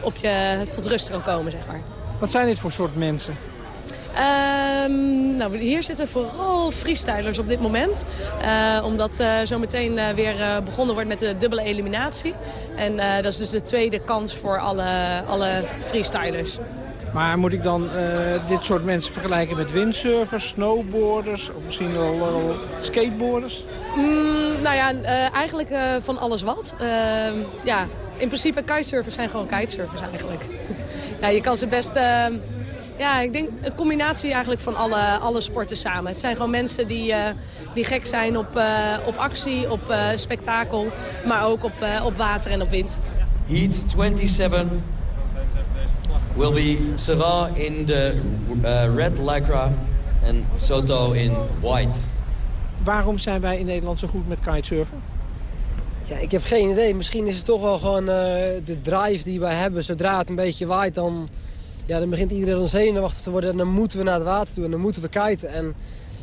op je tot rust kan komen, zeg maar. Wat zijn dit voor soort mensen? Um, nou, hier zitten vooral freestylers op dit moment. Uh, omdat uh, zo meteen uh, weer begonnen wordt met de dubbele eliminatie. En dat is dus de tweede kans voor alle, alle freestylers. Maar moet ik dan dit soort mensen vergelijken met windsurfers, snowboarders... of misschien wel, skateboarders? Mm, nou ja, eigenlijk van alles wat. Ehm, ja, in principe kitesurfers zijn gewoon kitesurfers eigenlijk. ja, je kan ze best... Ja, ik denk een combinatie eigenlijk van alle, alle sporten samen. Het zijn gewoon mensen die, die gek zijn op, op actie, op spektakel... maar ook op, op water en op wind. Heat 27 will be Serra in the uh, red lycra and Soto in white. Waarom zijn wij in Nederland zo goed met kitesurfen? Ja, ik heb geen idee. Misschien is het toch wel gewoon uh, de drive die wij hebben. Zodra het een beetje waait, dan, ja, dan begint iedereen dan zenuwachtig te worden. En dan moeten we naar het water toe en dan moeten we kiten. En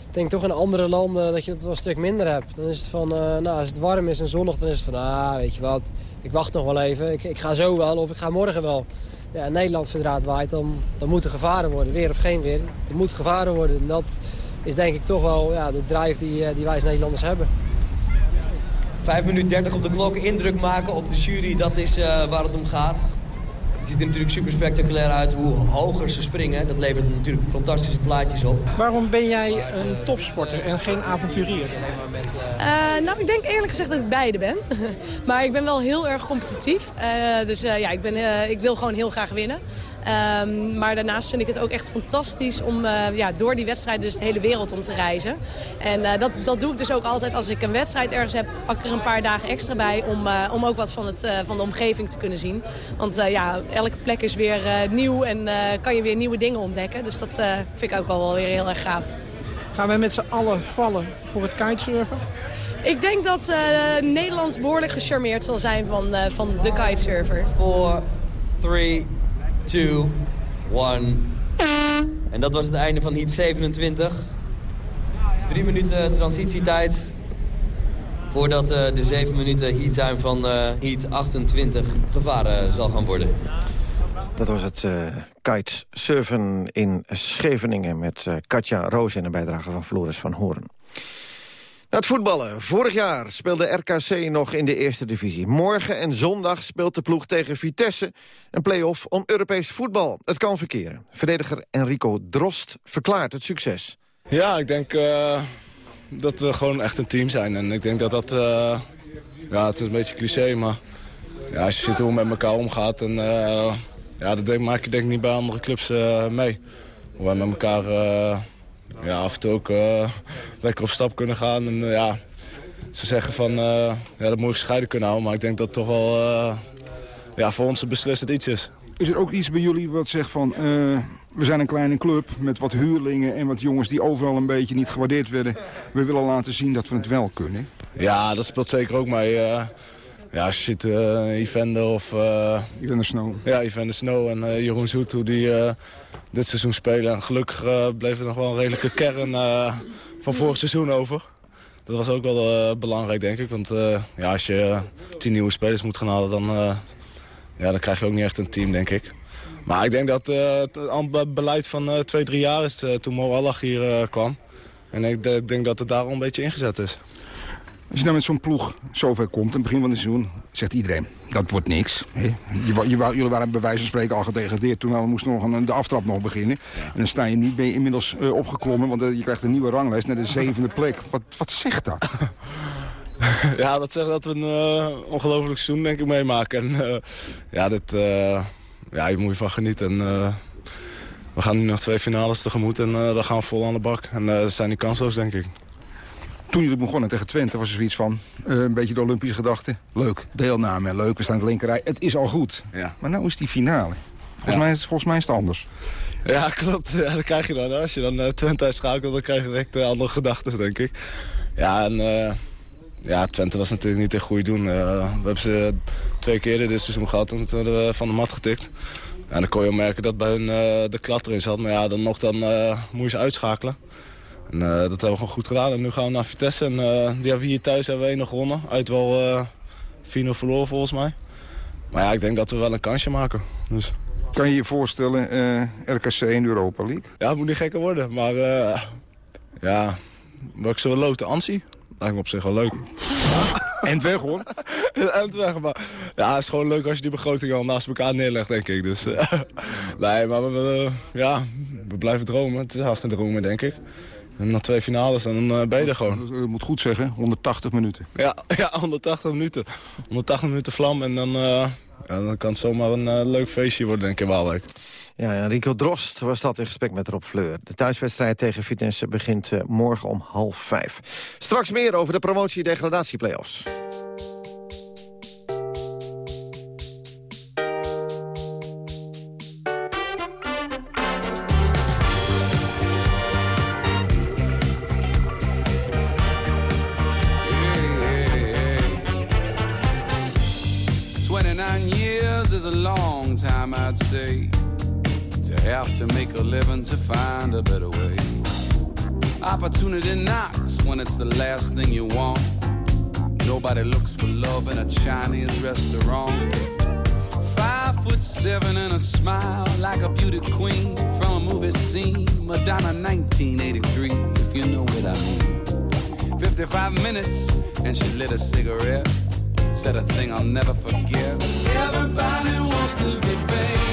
ik denk toch in andere landen dat je het wel een stuk minder hebt. Dan is het van, uh, nou, als het warm is en zonnig, dan is het van, ah, weet je wat, ik wacht nog wel even. Ik, ik ga zo wel of ik ga morgen wel. Ja, in Nederland, waait, dan, dan moet er gevaren worden. Weer of geen weer. Er moet gevaren worden. En dat is denk ik toch wel ja, de drive die, die wij als Nederlanders hebben. 5 minuten 30 op de klok, indruk maken op de jury, dat is uh, waar het om gaat. Het ziet er natuurlijk super spectaculair uit hoe hoger ze springen. Dat levert natuurlijk fantastische plaatjes op. Waarom ben jij een topsporter en geen avonturier? Uh, nou, ik denk eerlijk gezegd dat ik beide ben. maar ik ben wel heel erg competitief. Uh, dus ja, ik, ben, ik wil gewoon heel graag winnen. Um, maar daarnaast vind ik het ook echt fantastisch om uh, ja, door die wedstrijden dus de hele wereld om te reizen. En uh, dat, dat doe ik dus ook altijd als ik een wedstrijd ergens heb, pak ik er een paar dagen extra bij om, uh, om ook wat van, het, van de omgeving te kunnen zien. Want ja, elke plek is weer nieuw en kan je weer nieuwe dingen ontdekken. Dus dat vind ik ook al wel weer heel erg gaaf. Gaan wij met z'n allen vallen voor het kitesurfen? Ik denk dat Nederlands behoorlijk gecharmeerd zal zijn van, van de kitesurfer. 4, 3, 2, 1. En dat was het einde van heat 27. Drie minuten transitietijd. Voordat uh, de 7 minuten heat time van uh, heat 28 gevaren zal gaan worden. Dat was het uh, kitesurfen in Scheveningen met Katja Roos in een bijdrage van Floris van Horen. Het voetballen. Vorig jaar speelde RKC nog in de eerste divisie. Morgen en zondag speelt de ploeg tegen Vitesse een play-off om Europees voetbal. Het kan verkeren. Verdediger Enrico Drost verklaart het succes. Ja, ik denk uh, dat we gewoon echt een team zijn. En ik denk dat dat... Uh, ja, het is een beetje cliché, maar ja, als je ziet hoe men met elkaar omgaat... En, uh, ja, dat maak je denk ik niet bij andere clubs mee. Hoe wij met elkaar ja, af en toe ook uh, lekker op stap kunnen gaan. En, uh, ja, ze zeggen van, uh, ja, dat moet ik gescheiden kunnen houden. Maar ik denk dat het toch wel ja, voor ons beslissend iets is. Is er ook iets bij jullie wat zegt van... we zijn een kleine club met wat huurlingen en wat jongens die overal een beetje niet gewaardeerd werden. We willen laten zien dat we het wel kunnen. Ja, dat speelt zeker ook mee. Ja, als je ziet uh, Evander of... Uh, Evander Snow. Ja, Evander Snow en uh, Jeroen Zoet, hoe die dit seizoen spelen. En gelukkig bleef er nog wel een redelijke kern van vorig seizoen over. Dat was ook wel belangrijk, denk ik. Want ja, als je tien nieuwe spelers moet gaan halen, dan, ja, dan krijg je ook niet echt een team, denk ik. Maar ik denk dat het beleid van twee, drie jaar is toen Mo Allah hier kwam. En ik, ik denk dat het daar al een beetje ingezet is. Als je nou met zo'n ploeg zover komt, in het begin van het seizoen, zegt iedereen, dat wordt niks. Hè? Je, je, jullie waren bij wijze van spreken al gedegradeerd. Toen we moesten nog een, de aftrap nog beginnen. En dan sta je nu, ben je inmiddels uh, opgeklommen, want uh, je krijgt een nieuwe ranglijst naar de zevende plek. Wat, wat zegt dat? ja, dat zegt dat we een uh, ongelooflijk seizoen denk ik meemaken. En ja, dit, ja, je moet je van genieten. En, we gaan nu nog twee finales tegemoet en dan gaan we vol aan de bak. En dat zijn die kansloos, denk ik toen jullie begonnen tegen Twente was er zoiets van... Uh, een beetje de Olympische gedachte. Leuk, deelname, leuk, we staan in de linkerrij. Het is al goed. Ja. Maar nou is die finale. Volgens, mij, volgens mij is het anders. Ja, klopt. Ja, dat krijg je dan. Als je dan uh, Twente uitschakelt, dan krijg je direct uh, andere gedachten, denk ik. Ja, en ja, Twente was natuurlijk niet een goede doen. we hebben ze twee keer dit seizoen gehad en toen werden we van de mat getikt. En dan kon je merken dat bij hun de klat erin zat. Maar ja, dan nog dan moet je ze uitschakelen. En, uh, dat hebben we gewoon goed gedaan. En nu gaan we naar Vitesse. En die hebben we hier thuis hebben we één nog gewonnen. Uit wel uh, eh, 4-0 verloren volgens mij. Maar ja, ik denk dat we wel een kansje maken. Dus. Kan je je voorstellen RKC in Europa League? Ja, het moet niet gekker worden. Maar ja, wat ik zo loten Ansi. Lijkt me op zich wel leuk. En weg hoor. en weg, maar ja, het is gewoon leuk als je die begroting al naast elkaar neerlegt, denk ik. Dus nee, maar we, ja, we blijven dromen. Het is hard dromen, denk ik. En na twee finales en dan uh, ben je er gewoon. Je moet goed zeggen, 180 minuten. Ja, ja 180 minuten. 180 minuten vlam en dan, uh, ja, dan kan het zomaar een uh, leuk feestje worden, denk ik, in Waalwijk. Ja, Rico Drost was dat in gesprek met Rob Fleur. De thuiswedstrijd tegen Vitesse begint morgen om half vijf. Straks meer over de promotie-degradatieplayoffs. Living to find a better way. Opportunity knocks when it's the last thing you want. Nobody looks for love in a Chinese restaurant. Five foot seven and a smile like a beauty queen from a movie scene. Madonna 1983, if you know what I mean. 55 minutes and she lit a cigarette. Said a thing I'll never forget. Everybody wants to be famous.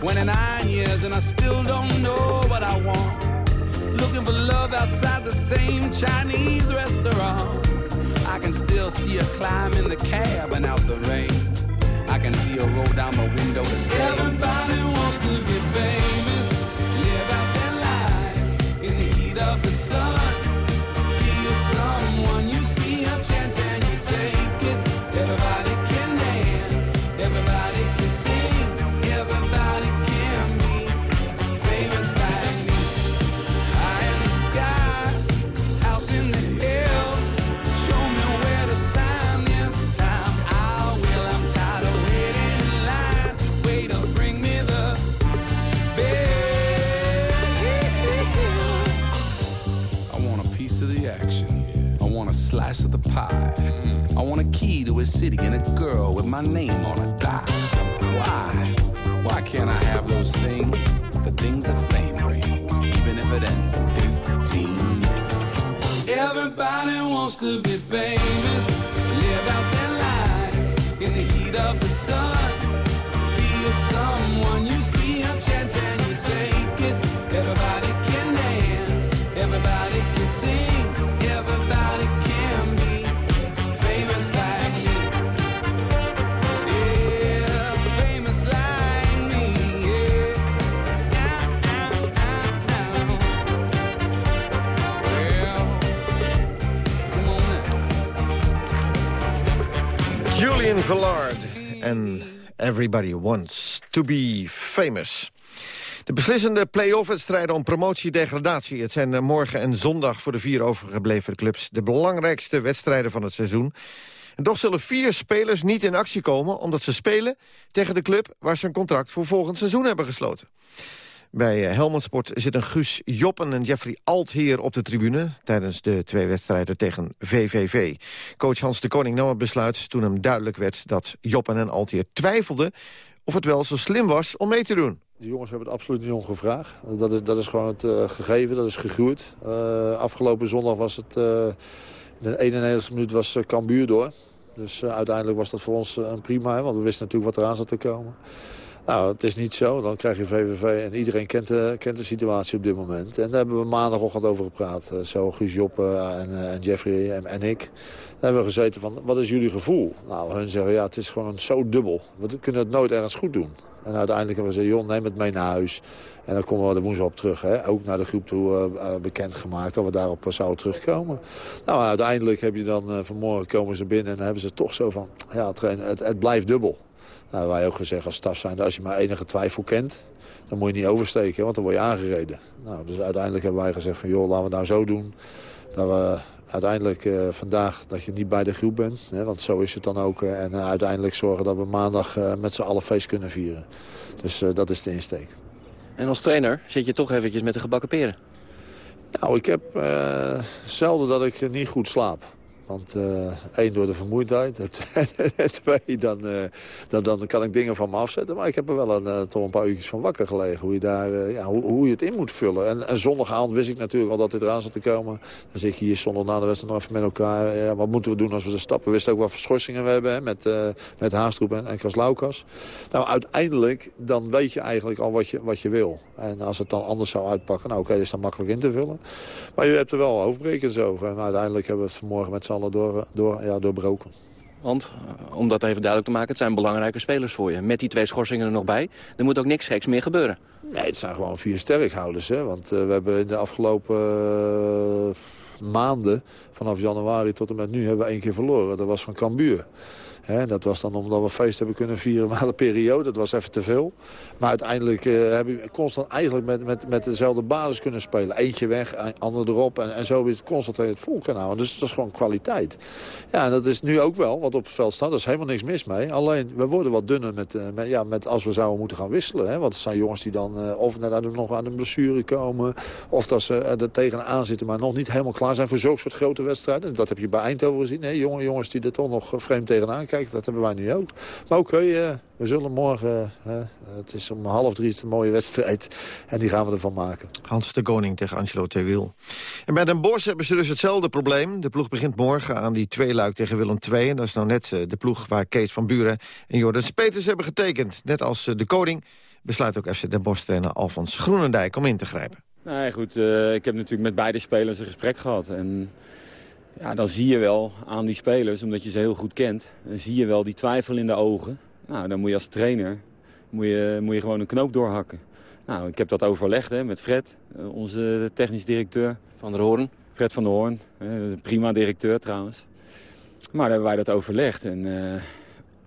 29 years and I still don't know what I want. Looking for love outside the same Chinese restaurant. I can still see her climb in the cab and out the rain. I can see her roll down the window to say Everybody wants to be famous. Pie. I want a key to a city and a girl with my name on a die. Why? Why can't I have those things? The things that fame brings, even if it ends in 15 minutes. Everybody wants to be famous, live out their lives in the heat of the sun. Be someone you see a chance and you take en Everybody Wants to Be Famous. De beslissende play-off-wedstrijden om promotie-degradatie. Het zijn eh, morgen en zondag voor de vier overgebleven clubs... de belangrijkste wedstrijden van het seizoen. En toch zullen vier spelers niet in actie komen... omdat ze spelen tegen de club waar ze een contract voor volgend seizoen hebben gesloten. Bij eh, Helmond Sport zitten Guus Joppen en Jeffrey Altheer op de tribune... tijdens de twee wedstrijden tegen VVV. Coach Hans de Koning nam het besluit toen hem duidelijk werd... dat Joppen en Altheer twijfelden of het wel zo slim was om mee te doen. Die jongens hebben het absoluut niet om gevraagd. Dat is, dat is gewoon het eh, gegeven, dat is gegroeid. Eh, afgelopen zondag was het... eh, de 91 minuut was uh, Cambuur door. Dus uiteindelijk was dat voor ons een prima, hè, want we wisten natuurlijk wat eraan zat te komen. Nou, het is niet zo. Dan krijg je VVV en iedereen kent de, kent de situatie op dit moment. En daar hebben we maandagochtend over gepraat. Eh, zo Guus Joppe en, eh, en Jeffrey en, ik. Daar hebben we gezeten van, wat is jullie gevoel? Nou, hun zeggen, ja, het is gewoon zo dubbel. We kunnen het nooit ergens goed doen. En uiteindelijk hebben we gezegd, joh, neem het mee naar huis. En dan komen we er woensdag op terug. Hè? Ook naar de groep toe uh, bekendgemaakt dat we daarop zouden terugkomen. Nou, uiteindelijk heb je dan vanmorgen komen ze binnen en hebben ze toch zo van... ja, het, het blijft dubbel. Nou, wij ook gezegd als staf zijn, als je maar enige twijfel kent... dan moet je niet oversteken, want dan word je aangereden. Nou, dus uiteindelijk hebben wij gezegd van, joh, laten we het nou zo doen... dat we uiteindelijk uh, vandaag dat je niet bij de groep bent. Hè, want zo is het dan ook. Uh, en uh, uiteindelijk zorgen dat we maandag met z'n allen feest kunnen vieren. Dus dat is de insteek. En als trainer zit je toch eventjes met de gebakken peren? Nou, ik heb zelden dat ik niet goed slaap. Want uh, één, door de vermoeidheid. Twee, dan, uh, dan, dan kan ik dingen van me afzetten. Maar ik heb er wel een, uh, een paar uurtjes van wakker gelegen. Hoe je, daar, ja, hoe, hoe, je het in moet vullen. En, en zondagavond wist ik natuurlijk al dat dit eraan zat te komen. Dan zit je hier zondag na de wedstrijd nog even met elkaar. Ja, wat moeten we doen als we de stappen? We wisten ook wat verschorsingen we hebben. Hè, met, met Haastroep en, en Kaslaukas. Nou, uiteindelijk dan weet je eigenlijk al wat je, wat je wil. En als het dan anders zou uitpakken. Nou, oké, okay, is dan makkelijk in te vullen. Maar je hebt er wel hoofdbrekens over. En uiteindelijk hebben we het vanmorgen met z'n door, door, ja, doorbroken. Want, eh, om dat even duidelijk te maken, het zijn belangrijke spelers voor je. Met die twee schorsingen er nog bij, er moet ook niks geks meer gebeuren. Nee, het zijn gewoon vier sterkhouders. Hè? Want uh, we hebben in de afgelopen uh, maanden, vanaf januari tot en met nu, hebben we één keer verloren. Dat was van Cambuur. Dat was dan omdat we feest hebben kunnen vieren na de periode. Dat was even te veel. Maar uiteindelijk uh, heb je constant eigenlijk met, met, met dezelfde basis kunnen spelen. Eentje weg, ander erop. En, en zo is het constant het vol kunnen. Dus dat is gewoon kwaliteit. Ja, en dat is nu ook wel wat op het veld staat. Daar is helemaal niks mis mee. Alleen, we worden wat dunner met, uh, met, ja, met als we zouden moeten gaan wisselen. Hè? Want het zijn jongens die dan uh, of net nog aan een blessure komen. Of dat ze er tegenaan zitten, maar nog niet helemaal klaar zijn voor zulke soort grote wedstrijden. Dat heb je bij Eindhoven gezien. Hè? Jonge jongens die er toch nog vreemd tegenaan kijken. Dat hebben wij nu ook. Maar oké, okay, uh, we zullen morgen... Uh, het is om half drie is een mooie wedstrijd. En die gaan we ervan maken. Hans de Koning tegen Angelo Terwiel. En bij Den Bosch hebben ze dus hetzelfde probleem. De ploeg begint morgen aan die tweeluik tegen Willem II. En dat is nou net uh, de ploeg waar Kees van Buren en Jordan Speters hebben getekend. Net als de Koning besluit ook FC Den Bosch-trainer Alfons Groenendijk om in te grijpen. Nee, goed. ik heb natuurlijk met beide spelers een gesprek gehad. En ja, dan zie je wel aan die spelers, omdat je ze heel goed kent... dan zie je wel die twijfel in de ogen. Nou, dan moet je als trainer moet je, moet je gewoon een knoop doorhakken. Nou, ik heb dat overlegd hè, met Fred, eh, onze technisch directeur. Van der Hoorn. Fred van der Hoorn, prima directeur trouwens. Maar dan hebben wij dat overlegd. En uh,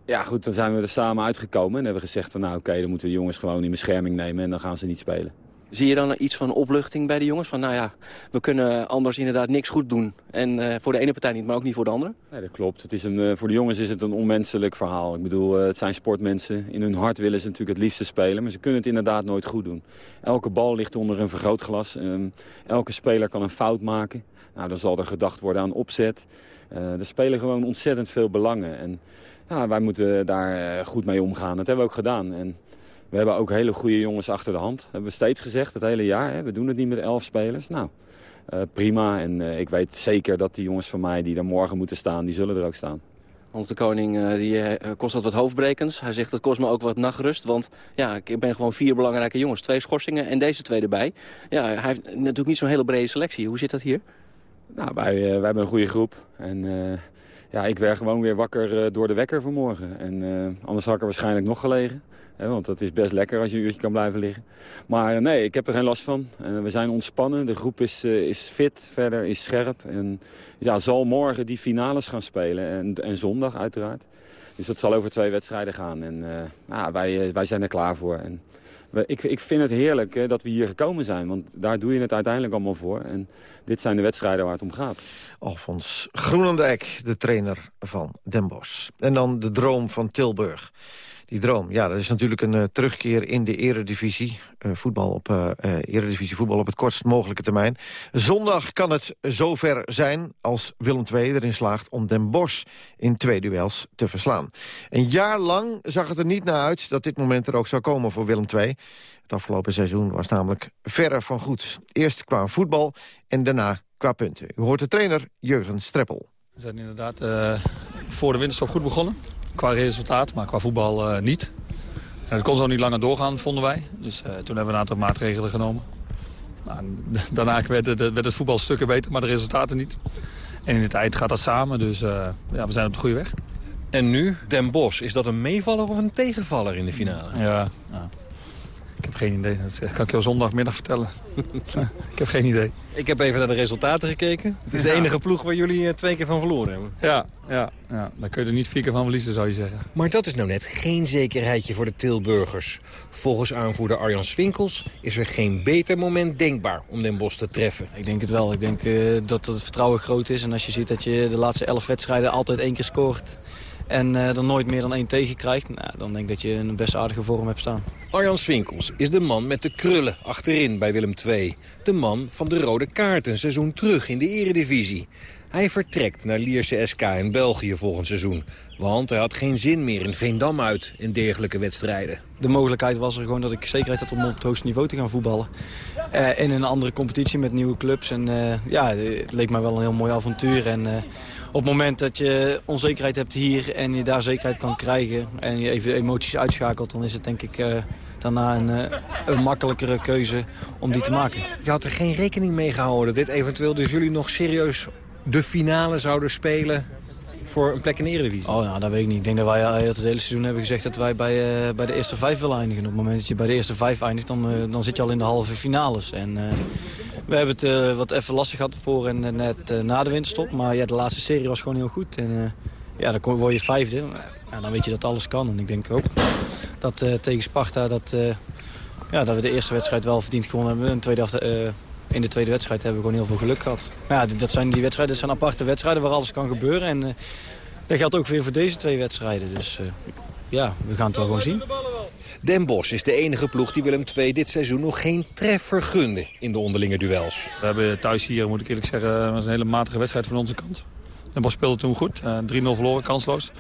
ja, goed, dan zijn we er samen uitgekomen. En hebben gezegd van nou oké, dan moeten we jongens gewoon in bescherming nemen. En dan gaan ze niet spelen. Zie je dan iets van opluchting bij de jongens? Van nou ja, we kunnen anders inderdaad niks goed doen. En uh, voor de ene partij niet, maar ook niet voor de andere? Nee, dat klopt. Het is een, uh, voor de jongens is het een onmenselijk verhaal. Ik bedoel, uh, het zijn sportmensen. In hun hart willen ze natuurlijk het liefste spelen. Maar ze kunnen het inderdaad nooit goed doen. Elke bal ligt onder een vergrootglas. Um, elke speler kan een fout maken. Nou, dan zal er gedacht worden aan opzet. er spelen gewoon ontzettend veel belangen. En ja, wij moeten daar goed mee omgaan. Dat hebben we ook gedaan. En, we hebben ook hele goede jongens achter de hand. Dat hebben we steeds gezegd, het hele jaar. Hè. We doen het niet met elf spelers. Nou, uh, prima. En uh, ik weet zeker dat die jongens van mij die er morgen moeten staan, die zullen er ook staan. Hans de Koning uh, die, kost dat wat hoofdbrekens. Hij zegt dat kost me ook wat nachtrust. Want ja, ik ben gewoon vier belangrijke jongens. Twee schorsingen en deze twee erbij. Ja, hij heeft natuurlijk niet zo'n hele brede selectie. Hoe zit dat hier? Nou, wij, wij hebben een goede groep. En ja, ik werd gewoon weer wakker door de wekker vanmorgen. En anders had ik er waarschijnlijk nog gelegen want dat is best lekker als je een uurtje kan blijven liggen. Maar eh, nee, ik heb er geen last van. we zijn ontspannen. De groep is, eh, is fit, verder is scherp. En ja, zal morgen die finales gaan spelen. En, en zondag uiteraard. Dus dat zal over twee wedstrijden gaan. En ja, wij, wij zijn er klaar voor. En ik, ik vind het heerlijk hè, dat we hier gekomen zijn. Want daar doe je het uiteindelijk allemaal voor. En dit zijn de wedstrijden waar het om gaat. Alfons Groenendijk, de trainer van Den Bosch. En dan de droom van Tilburg die droom. Ja, dat is natuurlijk een uh, terugkeer in de eredivisie. Uh, voetbal op, uh, eredivisie voetbal op het kortst mogelijke termijn. Zondag kan het zover zijn als Willem II erin slaagt... om Den Bosch in twee duels te verslaan. Een jaar lang zag het er niet naar uit dat dit moment er ook zou komen voor Willem II. Het afgelopen seizoen was namelijk verre van goed. Eerst qua voetbal en daarna qua punten. U hoort de trainer Jurgen Streppel. We zijn inderdaad voor de winterstop goed begonnen qua resultaat, maar qua voetbal uh, niet. En het kon zo niet langer doorgaan, vonden wij. Dus uh, toen hebben we een aantal maatregelen genomen. Nou, daarna werd het, werd het voetbal stukken beter, maar de resultaten niet. En in het eind gaat dat samen, dus uh, ja, we zijn op de goede weg. En nu Den Bosch. Is dat een meevaller of een tegenvaller in de finale? Ja, ja. Ik heb geen idee. Dat kan ik jou zondagmiddag vertellen. ik heb geen idee. Ik heb even naar de resultaten gekeken. Het is de enige ploeg waar jullie eh, twee keer van verloren hebben. Ja, ja, ja, daar kun je er niet vier keer van verliezen, zou je zeggen. Maar dat is nou net geen zekerheidje voor de Tilburgers. Volgens aanvoerder Arjan Swinkels is er geen beter moment denkbaar om Den Bosch te treffen. Ik denk het wel. Ik denk uh, dat het vertrouwen groot is. En als je ziet dat je de laatste elf wedstrijden altijd één keer scoort en uh, dan nooit meer dan één tegen krijgt... Nou, dan denk ik dat je een best aardige vorm hebt staan. Arjan Swinkels is de man met de krullen achterin bij Willem II. De man van de rode kaart een seizoen terug in de eredivisie. Hij vertrekt naar Lierse SK in België volgend seizoen. Want hij had geen zin meer in Veendam uit in dergelijke wedstrijden. De mogelijkheid was er gewoon dat ik zekerheid had om op het hoogste niveau te gaan voetballen. Uh, in een andere competitie met nieuwe clubs. En uh, ja, het leek mij wel een heel mooi avontuur. En op het moment dat je onzekerheid hebt hier en je daar zekerheid kan krijgen... en je even emoties uitschakelt, dan is het denk ik uh, daarna een, uh, een, makkelijkere keuze om die te maken. Je had er geen rekening mee gehouden dat dit eventueel dus jullie nog serieus de finale zouden spelen voor een plek in de Eredivisie? Oh, nou, dat weet ik niet. Ik denk dat wij al het hele seizoen hebben gezegd dat wij bij, uh, bij de eerste vijf willen eindigen. Op het moment dat je bij de eerste vijf eindigt, dan, uh, dan zit je al in de halve finales. En we hebben het wat even lastig gehad voor en net na de winterstop. Maar ja, de laatste serie was gewoon heel goed. En ja, dan word je vijfde. Dan weet je dat alles kan. En ik denk ook dat tegen Sparta dat, ja, dat we de eerste wedstrijd wel verdiend gewonnen hebben. En tweede, in de tweede wedstrijd hebben we gewoon heel veel geluk gehad. Ja, dat zijn, die wedstrijden zijn aparte wedstrijden waar alles kan gebeuren. En dat geldt ook weer voor deze twee wedstrijden. Dus ja, we gaan het wel gewoon zien. Den Bosch is de enige ploeg die Willem II dit seizoen nog geen treffer gunde in de onderlinge duels. We hebben thuis hier, moet ik eerlijk zeggen, was een hele matige wedstrijd van onze kant. Den Bosch speelde toen goed, uh, 3-0 verloren, kansloos.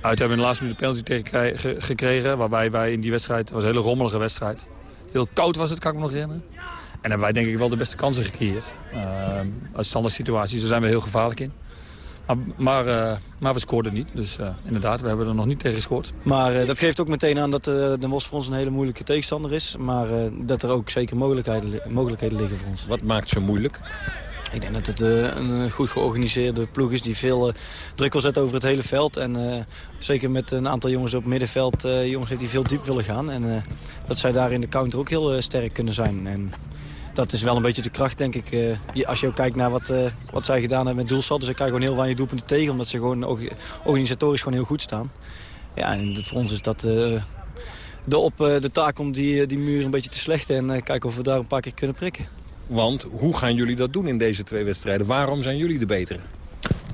Uit hebben we in de laatste minuut een penalty tegen gekregen, waarbij wij in die wedstrijd, het was een hele rommelige wedstrijd. Heel koud was het, kan ik me nog herinneren. En hebben wij denk ik wel de beste kansen gecreëerd. Uh, uit standaard situaties, daar zijn we heel gevaarlijk in. Maar, maar, uh, maar we scoorden niet. Dus uh, inderdaad, we hebben er nog niet tegen gescoord. Maar dat geeft ook meteen aan dat de Mos voor ons een hele moeilijke tegenstander is. Maar dat er ook zeker mogelijkheden, mogelijkheden liggen voor ons. Wat maakt ze moeilijk? Ik denk dat het een goed georganiseerde ploeg is die veel druk wil zetten over het hele veld. En zeker met een aantal jongens op het middenveld, jongens die veel diep willen gaan. En dat zij daar in de counter ook heel sterk kunnen zijn. En dat is wel een beetje de kracht, denk ik. Uh, als je ook kijkt naar wat, uh, wat zij gedaan hebben met doelsaldo. Dus ze krijgen gewoon heel weinig doelpunten tegen. Omdat ze gewoon organisatorisch gewoon heel goed staan. Ja, en voor ons is dat uh, de, op, de taak om die, die muur een beetje te slechten. En kijken of we daar een paar keer kunnen prikken. Want hoe gaan jullie dat doen in deze twee wedstrijden? Waarom zijn jullie de betere?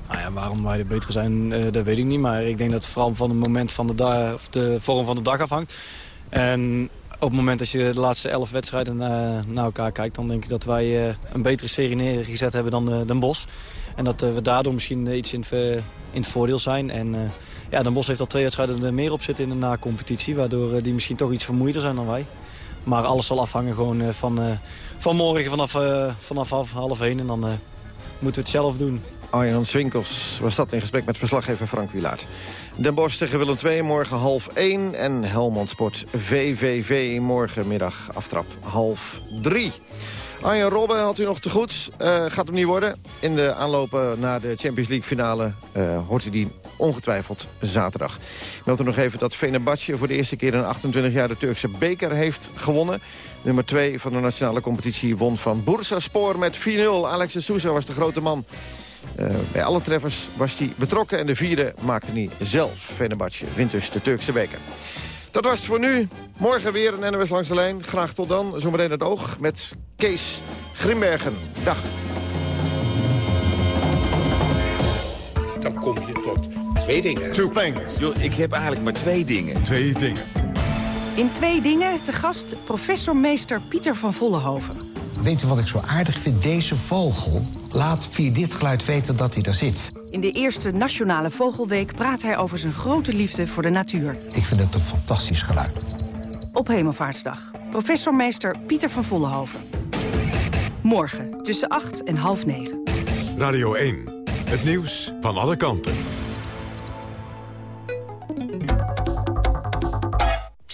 Nou ja, waarom wij de betere zijn, dat weet ik niet. Maar ik denk dat het vooral van het moment van de, dag, of de vorm van de dag afhangt. En op het moment dat je de laatste elf wedstrijden naar, naar elkaar kijkt... dan denk ik dat wij uh, een betere serie neergezet hebben dan uh, Den Bosch. En dat we daardoor misschien iets in, het voordeel zijn. En ja, Den Bosch heeft al twee wedstrijden er meer op zitten in de na-competitie... waardoor die misschien toch iets vermoeider zijn dan wij. Maar alles zal afhangen gewoon van, van morgen vanaf, vanaf half één. En dan moeten we het zelf doen. Arjan Swinkels was dat in gesprek met verslaggever Frank Wilaert. Den Bosch tegen Willem II morgen half 1 en Helmond Sport VVV morgenmiddag aftrap half 3. Arjen Robben had u nog te goed. Uh, gaat hem niet worden. In de aanlopen naar de Champions League finale uh, hoort u die ongetwijfeld zaterdag. Ik meld nog even dat Fenerbahce voor de eerste keer in 28 jaar de Turkse beker heeft gewonnen. Nummer 2 van de nationale competitie won van Bursaspor met 4-0. Alex de was de grote man. Uh, bij alle treffers was hij betrokken en de vierde maakte hij zelf. Fenerbahce wint dus de Turkse beker. Dat was het voor nu. Morgen weer een NOS langs de lijn. Graag tot dan. Zometeen het oog met Kees Grimbergen. Dag. Dan kom je tot twee dingen. Two things. Yo, ik heb eigenlijk maar twee dingen. Twee dingen. In twee dingen te gast professor meester Pieter van Vollenhoven. Weet u wat ik zo aardig vind? Deze vogel laat via dit geluid weten dat hij daar zit. In de eerste Nationale Vogelweek praat hij over zijn grote liefde voor de natuur. Ik vind het een fantastisch geluid. Op Hemelvaartsdag. Professor meester Pieter van Vollenhoven. Morgen tussen 8 en half 9. Radio 1. Het nieuws van alle kanten.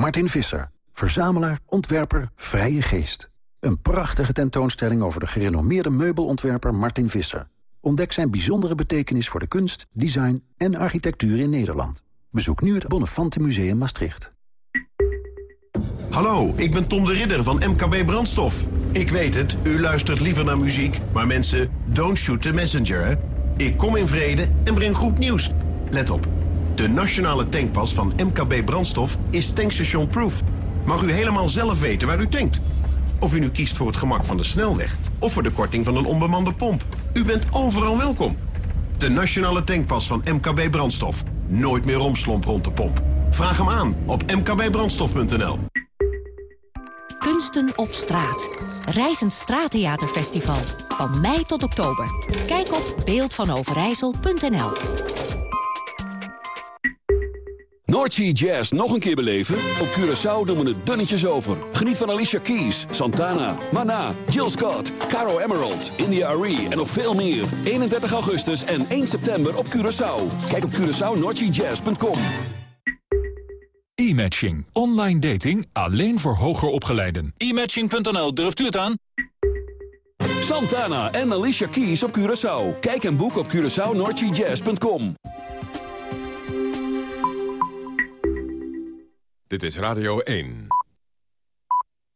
Martin Visser, verzamelaar, ontwerper, vrije geest. Een prachtige tentoonstelling over de gerenommeerde meubelontwerper Martin Visser. Ontdek zijn bijzondere betekenis voor de kunst, design en architectuur in Nederland. Bezoek nu het Bonnefante Museum Maastricht. Hallo, ik ben Tom de Ridder van MKB Brandstof. Ik weet het, u luistert liever naar muziek, maar mensen, don't shoot the messenger, hè? Ik kom in vrede en breng goed nieuws. Let op, de nationale tankpas van MKB Brandstof is tankstation proof. Mag u helemaal zelf weten waar u tankt. Of u nu kiest voor het gemak van de snelweg of voor de korting van een onbemande pomp. U bent overal welkom. De nationale tankpas van MKB Brandstof. Nooit meer romslomp rond de pomp. Vraag hem aan op mkbbrandstof.nl. Kunsten op straat. Reizend Straattheaterfestival. Van mei tot oktober. Kijk op beeldvanoverijssel.nl Noordsea Jazz nog een keer beleven? Op Curaçao doen we het dunnetjes over. Geniet van Alicia Keys, Santana, Mana, Jill Scott, Caro Emerald, India Arie en nog veel meer. 31 augustus en 1 september op Curaçao. Kijk op CuraçaoNoordseaJazz.com. E-matching. Online dating alleen voor hoger opgeleiden. E-matching.nl, durft u het aan? Santana en Alicia Keys op Curaçao. Kijk en boek op CuraçaoNoordseaJazz.com. Dit is Radio 1.